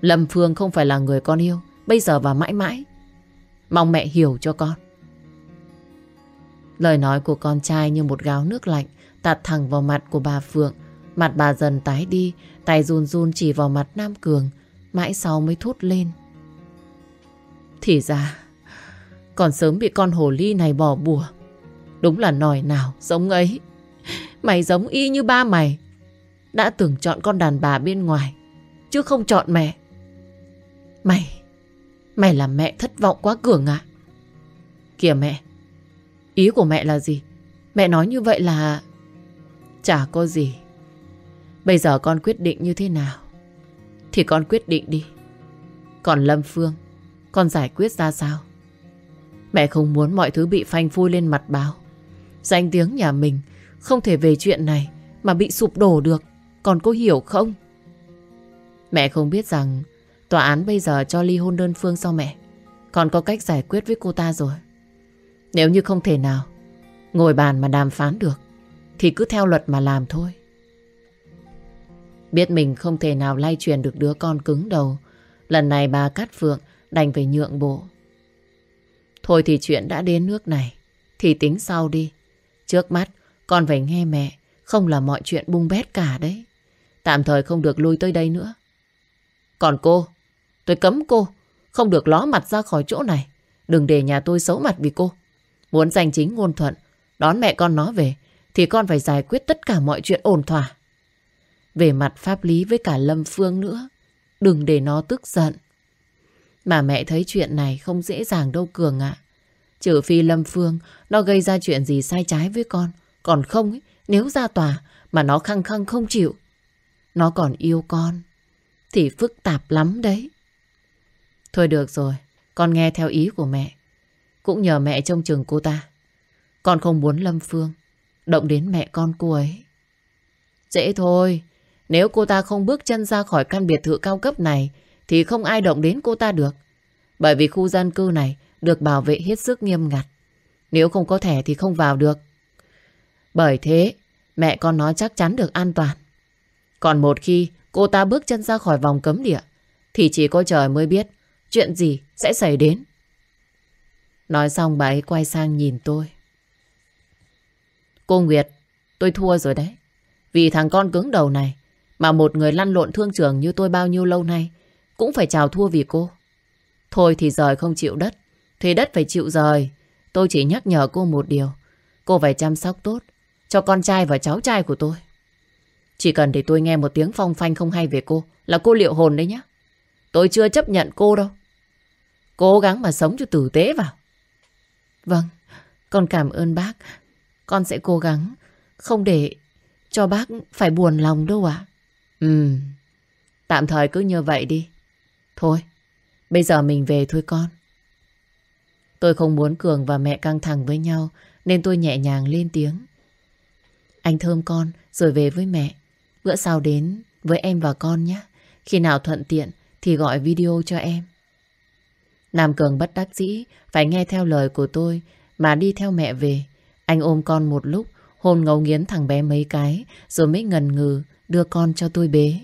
Lâm Phương không phải là người con yêu Bây giờ và mãi mãi. Mong mẹ hiểu cho con. Lời nói của con trai như một gáo nước lạnh tạt thẳng vào mặt của bà Phượng. Mặt bà dần tái đi, tay run run chỉ vào mặt Nam Cường, mãi sau mới thốt lên. Thì ra, còn sớm bị con hồ ly này bỏ bùa. Đúng là nòi nào, giống ấy. Mày giống y như ba mày. Đã tưởng chọn con đàn bà bên ngoài, chứ không chọn mẹ. Mày, mày làm mẹ thất vọng quá Cường ạ. Kìa mẹ, ý của mẹ là gì? Mẹ nói như vậy là... Chả có gì. Bây giờ con quyết định như thế nào thì con quyết định đi Còn Lâm Phương, Con giải quyết ra sao Mẹ không muốn mọi thứ bị phanh phui lên mặt báo Danh tiếng nhà mình Không thể về chuyện này Mà bị sụp đổ được còn cô hiểu không Mẹ không biết rằng Tòa án bây giờ cho ly hôn đơn phương sau mẹ. Còn có cách giải quyết với cô ta rồi. Nếu như không thể nào ngồi bàn mà đàm phán được, thì cứ theo luật mà làm thôi. Biết mình không thể nào lay truyền được đứa con cứng đầu. Lần này bà Cát Phượng đành phải nhượng bộ. Thôi thì chuyện đã đến nước này thì tính sau đi. Trước mắt con phải nghe mẹ không là mọi chuyện bung bét cả đấy. Tạm thời không được lui tới đây nữa. Còn cô, tôi cấm cô không được ló mặt ra khỏi chỗ này. Đừng để nhà tôi xấu mặt vì cô. Muốn giành chính ngôn thuận, đón mẹ con nó về, thì con phải giải quyết tất cả mọi chuyện ổn thỏa. Về mặt pháp lý với cả Lâm Phương nữa, đừng để nó tức giận. Mà mẹ thấy chuyện này không dễ dàng đâu Cường ạ. Trừ phi Lâm Phương, nó gây ra chuyện gì sai trái với con. Còn không, ấy, nếu ra tòa mà nó khăng khăng không chịu, nó còn yêu con, thì phức tạp lắm đấy. Thôi được rồi, con nghe theo ý của mẹ. Cũng nhờ mẹ trông chừng cô ta. Con không muốn Lâm Phương động đến mẹ con cô ấy. Dễ thôi, nếu cô ta không bước chân ra khỏi căn biệt thự cao cấp này thì không ai động đến cô ta được. Bởi vì khu dân cư này được bảo vệ hết sức nghiêm ngặt. Nếu không có thẻ thì không vào được. Bởi thế, mẹ con nó chắc chắn được an toàn. Còn một khi cô ta bước chân ra khỏi vòng cấm địa thì chỉ có trời mới biết chuyện gì sẽ xảy đến. Nói xong bà ấy quay sang nhìn tôi. Cô Nguyệt, tôi thua rồi đấy. Vì thằng con cứng đầu này mà một người lăn lộn thương trường như tôi bao nhiêu lâu nay cũng phải chào thua vì cô. Thôi thì rời không chịu đất, thì đất phải chịu rời. Tôi chỉ nhắc nhở cô một điều. Cô phải chăm sóc tốt cho con trai và cháu trai của tôi. Chỉ cần để tôi nghe một tiếng phong phanh không hay về cô là cô liệu hồn đấy nhá. Tôi chưa chấp nhận cô đâu. Cố gắng mà sống cho tử tế vào. Vâng, con cảm ơn bác. Con sẽ cố gắng không để cho bác phải buồn lòng đâu ạ. Ừ, tạm thời cứ như vậy đi. Thôi, bây giờ mình về thôi con. Tôi không muốn Cường và mẹ căng thẳng với nhau nên tôi nhẹ nhàng lên tiếng. Anh thơm con rồi về với mẹ. Bữa sau đến với em và con nhé. Khi nào thuận tiện thì gọi video cho em. Nam Cường bất đắc dĩ phải nghe theo lời của tôi mà đi theo mẹ về. Anh ôm con một lúc, hôn ngấu nghiến thằng bé mấy cái rồi mới ngần ngừ đưa con cho tôi bế.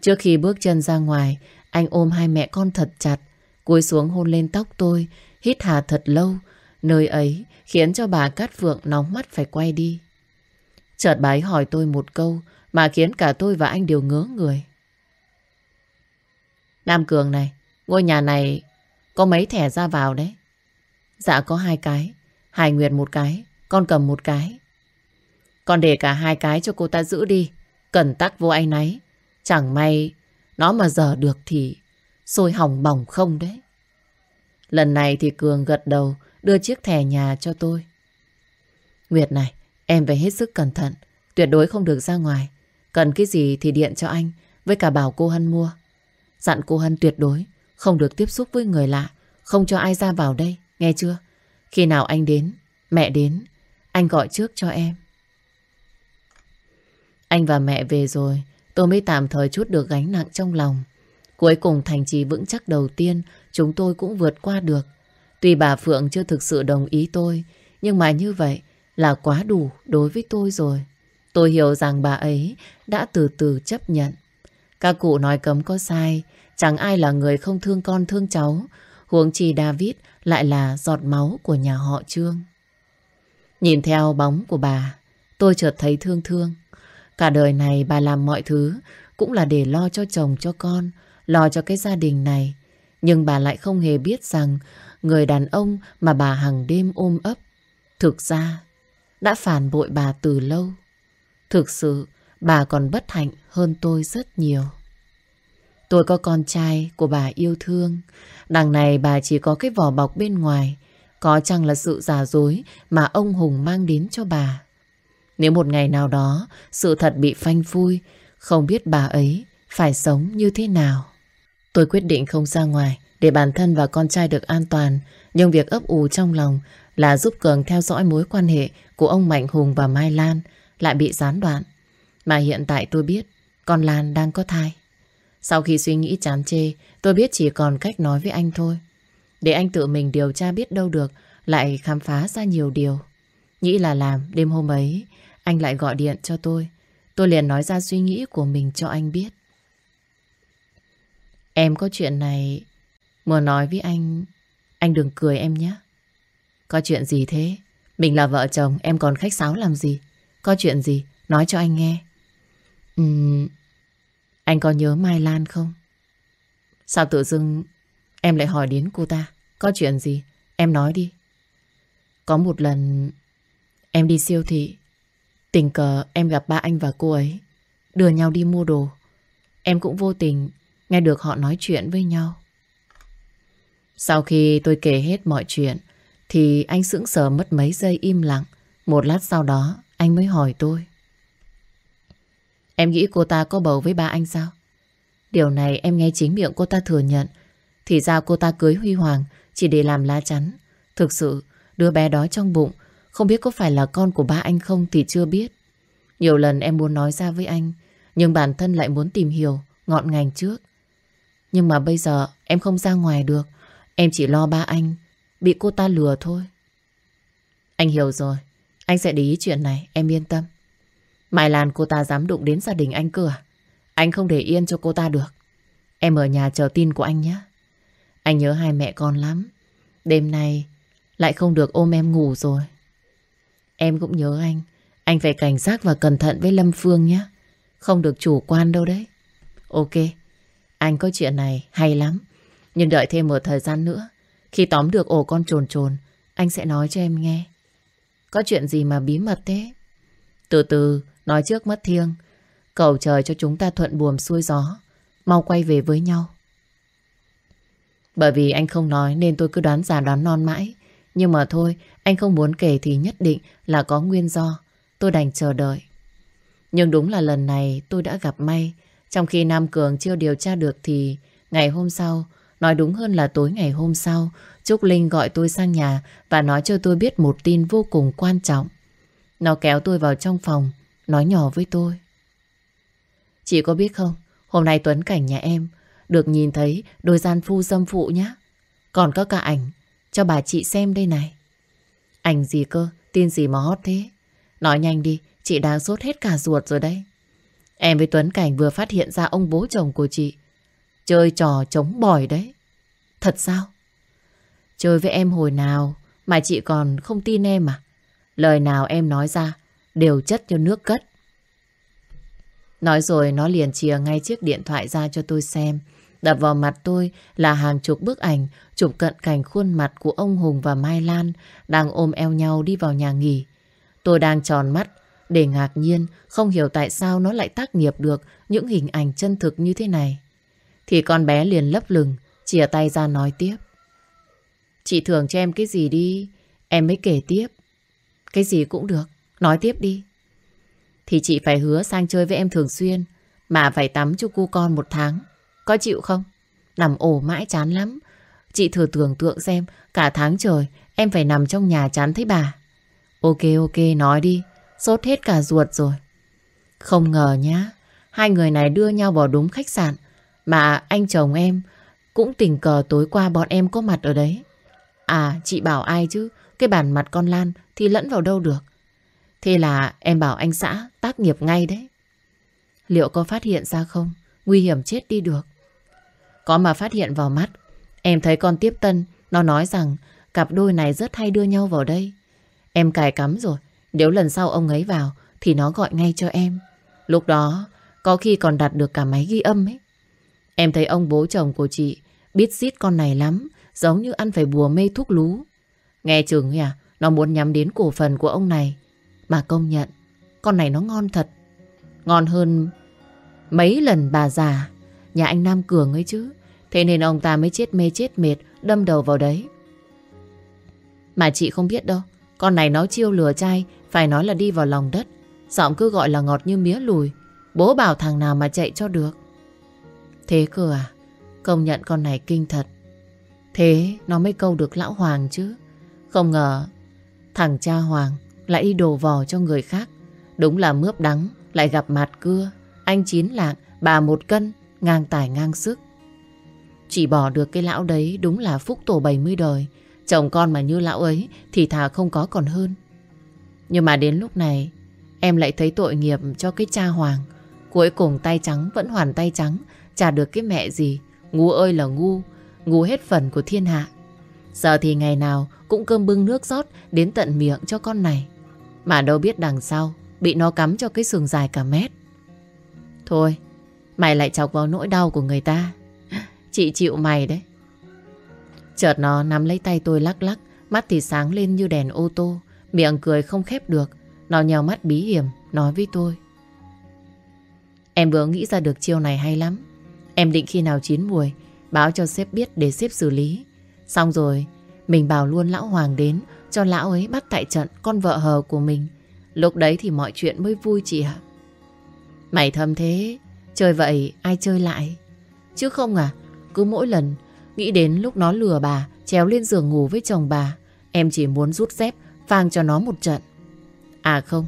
Trước khi bước chân ra ngoài, anh ôm hai mẹ con thật chặt, cúi xuống hôn lên tóc tôi, hít hà thật lâu. Nơi ấy khiến cho bà Cát Phượng nóng mắt phải quay đi. Chợt bái hỏi tôi một câu mà khiến cả tôi và anh đều ngớ người. Nam Cường này, ngôi nhà này có mấy thẻ ra vào đấy? Dạ có hai cái. Hải Nguyệt một cái, con cầm một cái. Con để cả hai cái cho cô ta giữ đi. Cần tắc vô anh ấy. Chẳng may nó mà dở được thì sôi hỏng bỏng không đấy. Lần này thì Cường gật đầu đưa chiếc thẻ nhà cho tôi. Nguyệt này, em phải hết sức cẩn thận. Tuyệt đối không được ra ngoài. Cần cái gì thì điện cho anh với cả bảo cô Hân mua. Dặn cô Hân tuyệt đối không được tiếp xúc với người lạ, không cho ai ra vào đây, nghe chưa? Khi nào anh đến, mẹ đến, anh gọi trước cho em. Anh và mẹ về rồi, tôi mới tạm thời chút được gánh nặng trong lòng. Cuối cùng thành trì vững chắc đầu tiên, chúng tôi cũng vượt qua được. Tuy bà Phượng chưa thực sự đồng ý tôi, nhưng mà như vậy là quá đủ đối với tôi rồi. Tôi hiểu rằng bà ấy đã từ từ chấp nhận. Các cụ nói cấm có sai, chẳng ai là người không thương con thương cháu, huống chi David lại là giọt máu của nhà họ Trương. Nhìn theo bóng của bà, tôi chợt thấy thương thương. Cả đời này bà làm mọi thứ cũng là để lo cho chồng cho con, lo cho cái gia đình này. Nhưng bà lại không hề biết rằng người đàn ông mà bà hàng đêm ôm ấp thực ra đã phản bội bà từ lâu. Thực sự bà còn bất hạnh hơn tôi rất nhiều. Tôi có con trai của bà yêu thương. Đằng này bà chỉ có cái vỏ bọc bên ngoài. Có chăng là sự giả dối mà ông Hùng mang đến cho bà. Nếu một ngày nào đó sự thật bị phanh phui, không biết bà ấy phải sống như thế nào. Tôi quyết định không ra ngoài để bản thân và con trai được an toàn. Nhưng việc ấp ủ trong lòng là giúp Cường theo dõi mối quan hệ của ông Mạnh Hùng và Mai Lan lại bị gián đoạn. Mà hiện tại tôi biết con Lan đang có thai. Sau khi suy nghĩ chán chê, tôi biết chỉ còn cách nói với anh thôi. Để anh tự mình điều tra biết đâu được, lại khám phá ra nhiều điều. Nghĩ là làm, đêm hôm ấy, anh lại gọi điện cho tôi. Tôi liền nói ra suy nghĩ của mình cho anh biết. Em có chuyện này, Muốn nói với anh Anh đừng cười em nhé. Có chuyện gì thế? Mình là vợ chồng, em còn khách sáo làm gì? Có chuyện gì? Nói cho anh nghe. Ừm, Anh có nhớ Mai Lan không? Sao tự dưng Em lại hỏi đến cô ta? Có chuyện gì? Em nói đi. Có một lần, Em đi siêu thị Tình cờ em gặp ba anh và cô ấy, Đưa nhau đi mua đồ. Em cũng vô tình Nghe được họ nói chuyện với nhau. Sau khi tôi kể hết mọi chuyện, Thì anh sững sờ mất mấy giây im lặng. Một lát sau đó, Anh mới hỏi tôi. Em nghĩ cô ta có bầu với ba anh sao? Điều này em nghe chính miệng cô ta thừa nhận. Thì ra cô ta cưới Huy Hoàng Chỉ để làm lá chắn. Thực sự, đứa bé đó trong bụng không biết có phải là con của ba anh không thì chưa biết. Nhiều lần em muốn nói ra với anh, Nhưng bản thân lại muốn tìm hiểu Ngọn ngành trước. Nhưng mà bây giờ em không ra ngoài được. Em chỉ lo ba anh. Bị cô ta lừa thôi. Anh hiểu rồi. Anh sẽ để ý chuyện này. Em yên tâm. Mai Lan, cô ta dám đụng đến gia đình anh cửa à? Anh không để yên cho cô ta được. Em ở nhà chờ tin của anh nhé. Anh nhớ hai mẹ con lắm. Đêm nay Lại không được ôm em ngủ rồi. Em cũng nhớ anh Anh phải cảnh giác và cẩn thận với Lâm Phương nhé Không được chủ quan đâu đấy Ok anh có chuyện này hay lắm. Nhưng đợi thêm một thời gian nữa. Khi tóm được ổ con trồn trồn, anh sẽ nói cho em nghe. Có chuyện gì mà bí mật thế? Từ từ, nói trước mất thiêng. Cầu trời cho chúng ta thuận buồm xuôi gió. Mau quay về với nhau. Bởi vì anh không nói nên tôi cứ đoán già đoán non mãi. Nhưng mà thôi, anh không muốn kể thì nhất định là có nguyên do. Tôi đành chờ đợi. Nhưng đúng là lần này tôi đã gặp may. Trong khi Nam Cường chưa điều tra được thì ngày hôm sau, nói đúng hơn là tối ngày hôm sau, Trúc Linh gọi tôi sang nhà và nói cho tôi biết một tin vô cùng quan trọng. Nó kéo tôi vào trong phòng, nói nhỏ với tôi. Chị có biết không, hôm nay Tuấn Cảnh nhà em được nhìn thấy đôi gian phu dâm phụ nhá. Còn có cả ảnh cho bà chị xem đây này. Ảnh gì cơ, tin gì mà hot thế? Nói nhanh đi, chị đang sốt hết cả ruột rồi đấy. Em với Tuấn Cảnh vừa phát hiện ra ông bố chồng của chị Chơi trò chống bòi đấy Thật sao? Chơi với em hồi nào Mà chị còn không tin em à? Lời nào em nói ra Đều chất cho nước cất Nói rồi nó liền chìa ngay chiếc điện thoại ra cho tôi xem Đập vào mặt tôi là hàng chục bức ảnh chụp cận cảnh khuôn mặt của ông Hùng và Mai Lan đang ôm eo nhau đi vào nhà nghỉ. Tôi đang tròn mắt để ngạc nhiên, không hiểu tại sao nó lại tác nghiệp được những hình ảnh chân thực như thế này. Thì con bé liền lấp lừng, chìa tay ra nói tiếp. Chị thưởng cho em cái gì đi, em mới kể tiếp. Cái gì cũng được, nói tiếp đi. Thì chị phải hứa sang chơi với em thường xuyên, mà phải tắm cho cu con một tháng. Có chịu không? Nằm ổ mãi chán lắm. Chị thử tưởng tượng xem, cả tháng trời em phải nằm trong nhà chán thấy bà. Ok ok, nói đi. Sốt hết cả ruột rồi. Không ngờ nhá, hai người này đưa nhau vào đúng khách sạn mà anh chồng em cũng tình cờ tối qua bọn em có mặt ở đấy. À, chị bảo ai chứ, cái bản mặt con Lan thì lẫn vào đâu được. Thế là em bảo anh xã tác nghiệp ngay đấy. Liệu có phát hiện ra không? Nguy hiểm chết đi được. Có mà phát hiện vào mắt. Em thấy con tiếp tân, nó nói rằng cặp đôi này rất hay đưa nhau vào đây. Em cài cắm rồi, nếu lần sau ông ấy vào Thì nó gọi ngay cho em. Lúc đó có khi còn đặt được cả máy ghi âm ấy. Em thấy ông bố chồng của chị Biết giết con này lắm Giống như ăn phải bùa mê thuốc lú. Nghe chừng à Nó muốn nhắm đến cổ phần của ông này. Mà công nhận Con này nó ngon thật. Ngon hơn mấy lần bà già Nhà anh Nam Cường ấy chứ. Thế nên ông ta mới chết mê chết mệt Đâm đầu vào đấy. Mà chị không biết đâu Con này nó chiêu lừa trai phải nói là đi vào lòng đất. Giọng cứ gọi là ngọt như mía lùi Bố bảo thằng nào mà chạy cho được. Thế cơ à Công nhận con này kinh thật. Thế nó mới câu được lão Hoàng chứ. Không ngờ Thằng cha Hoàng lại đi đồ vò cho người khác. Đúng là mướp đắng Lại gặp mặt cưa. Anh chín lạng, bà một cân ngang tài ngang sức. Chỉ bỏ được cái lão đấy đúng là phúc tổ 70 đời. Chồng con mà như lão ấy thì thà không có còn hơn. Nhưng mà đến lúc này em lại thấy tội nghiệp cho cái cha Hoàng. Cuối cùng tay trắng vẫn hoàn tay trắng, chả được cái mẹ gì. Ngu ơi là ngu, ngu hết phần của thiên hạ. Giờ thì ngày nào cũng cơm bưng nước rót đến tận miệng cho con này. Mà đâu biết đằng sau bị nó cắm cho cái sườn dài cả mét. Thôi, mày lại chọc vào nỗi đau của người ta. Chị chịu mày đấy. Chợt nó nắm lấy tay tôi lắc lắc, mắt thì sáng lên như đèn ô tô, miệng cười không khép được. Nó nhào mắt bí hiểm, nói với tôi. Em vừa nghĩ ra được chiêu này hay lắm. Em định khi nào chín mùi, báo cho sếp biết để sếp xử lý. Xong rồi, mình bảo luôn lão Hoàng đến, cho lão ấy bắt tại trận con vợ hờ của mình. Lúc đấy thì mọi chuyện mới vui chị ạ. Mày thầm thế, chơi vậy ai chơi lại? Chứ không à, cứ mỗi lần nghĩ đến lúc nó lừa bà, trèo lên giường ngủ với chồng bà, em chỉ muốn rút dép, phang cho nó một trận. À không,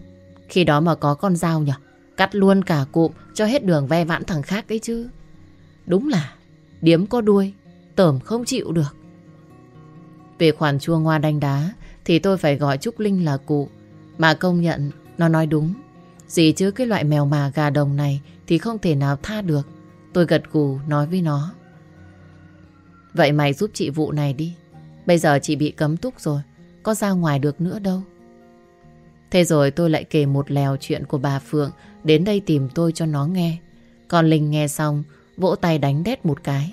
khi đó mà có con dao nhỉ, cắt luôn cả cụm cho hết đường ve vãn thằng khác đấy chứ. Đúng là điếm có đuôi, tởm không chịu được. Về khoản chua ngoa đanh đá thì tôi phải gọi Trúc Linh là cụ. Mà công nhận nó nói đúng. Gì chứ cái loại mèo mà gà đồng này thì không thể nào tha được. Tôi gật gù nói với nó. Vậy mày giúp chị vụ này đi. Bây giờ chị bị cấm túc rồi. Có ra ngoài được nữa đâu. Thế rồi tôi lại kể một lèo chuyện của bà Phượng đến đây tìm tôi cho nó nghe. Còn Linh nghe xong vỗ tay đánh đét một cái.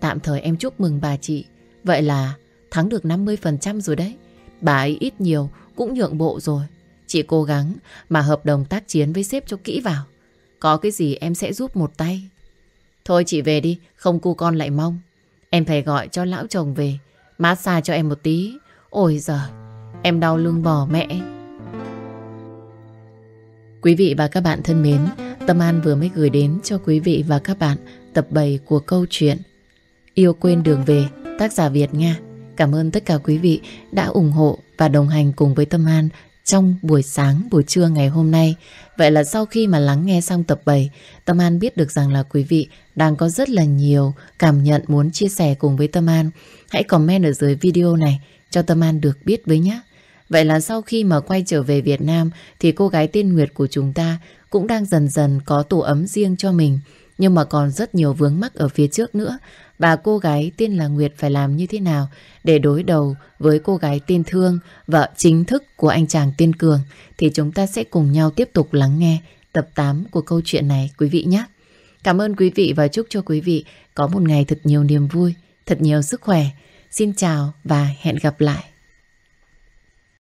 Tạm thời em chúc mừng bà chị. Vậy là thắng được 50% rồi đấy. Bà ấy ít nhiều cũng nhượng bộ rồi. Chị cố gắng mà hợp đồng tác chiến với sếp cho kỹ vào. Có cái gì em sẽ giúp một tay. Thôi chị về đi, không cu con lại mong. Em phải gọi cho lão chồng về, massage cho em một tí. Ôi giời, em đau lưng bò mẹ. Quý vị và các bạn thân mến, Tâm An vừa mới gửi đến cho quý vị và các bạn tập 7 của câu chuyện Yêu quên đường về, tác giả Việt Nga. Cảm ơn tất cả quý vị đã ủng hộ và đồng hành cùng với Tâm An trong buổi sáng, buổi trưa ngày hôm nay. Vậy là sau khi mà lắng nghe xong tập 7, Tâm An biết được rằng là quý vị đang có rất là nhiều cảm nhận muốn chia sẻ cùng với Tâm An. Hãy comment ở dưới video này cho Tâm An được biết với nhé. Vậy là sau khi mà quay trở về Việt Nam thì cô gái tên Nguyệt của chúng ta cũng đang dần dần có tổ ấm riêng cho mình. Nhưng mà còn rất nhiều vướng mắc ở phía trước nữa. Và cô gái tên là Nguyệt phải làm như thế nào để đối đầu với cô gái tên Thương, vợ chính thức của anh chàng tên Cường thì chúng ta sẽ cùng nhau tiếp tục lắng nghe tập 8 của câu chuyện này quý vị nhé. Cảm ơn quý vị và chúc cho quý vị có một ngày thật nhiều niềm vui, thật nhiều sức khỏe. Xin chào và hẹn gặp lại.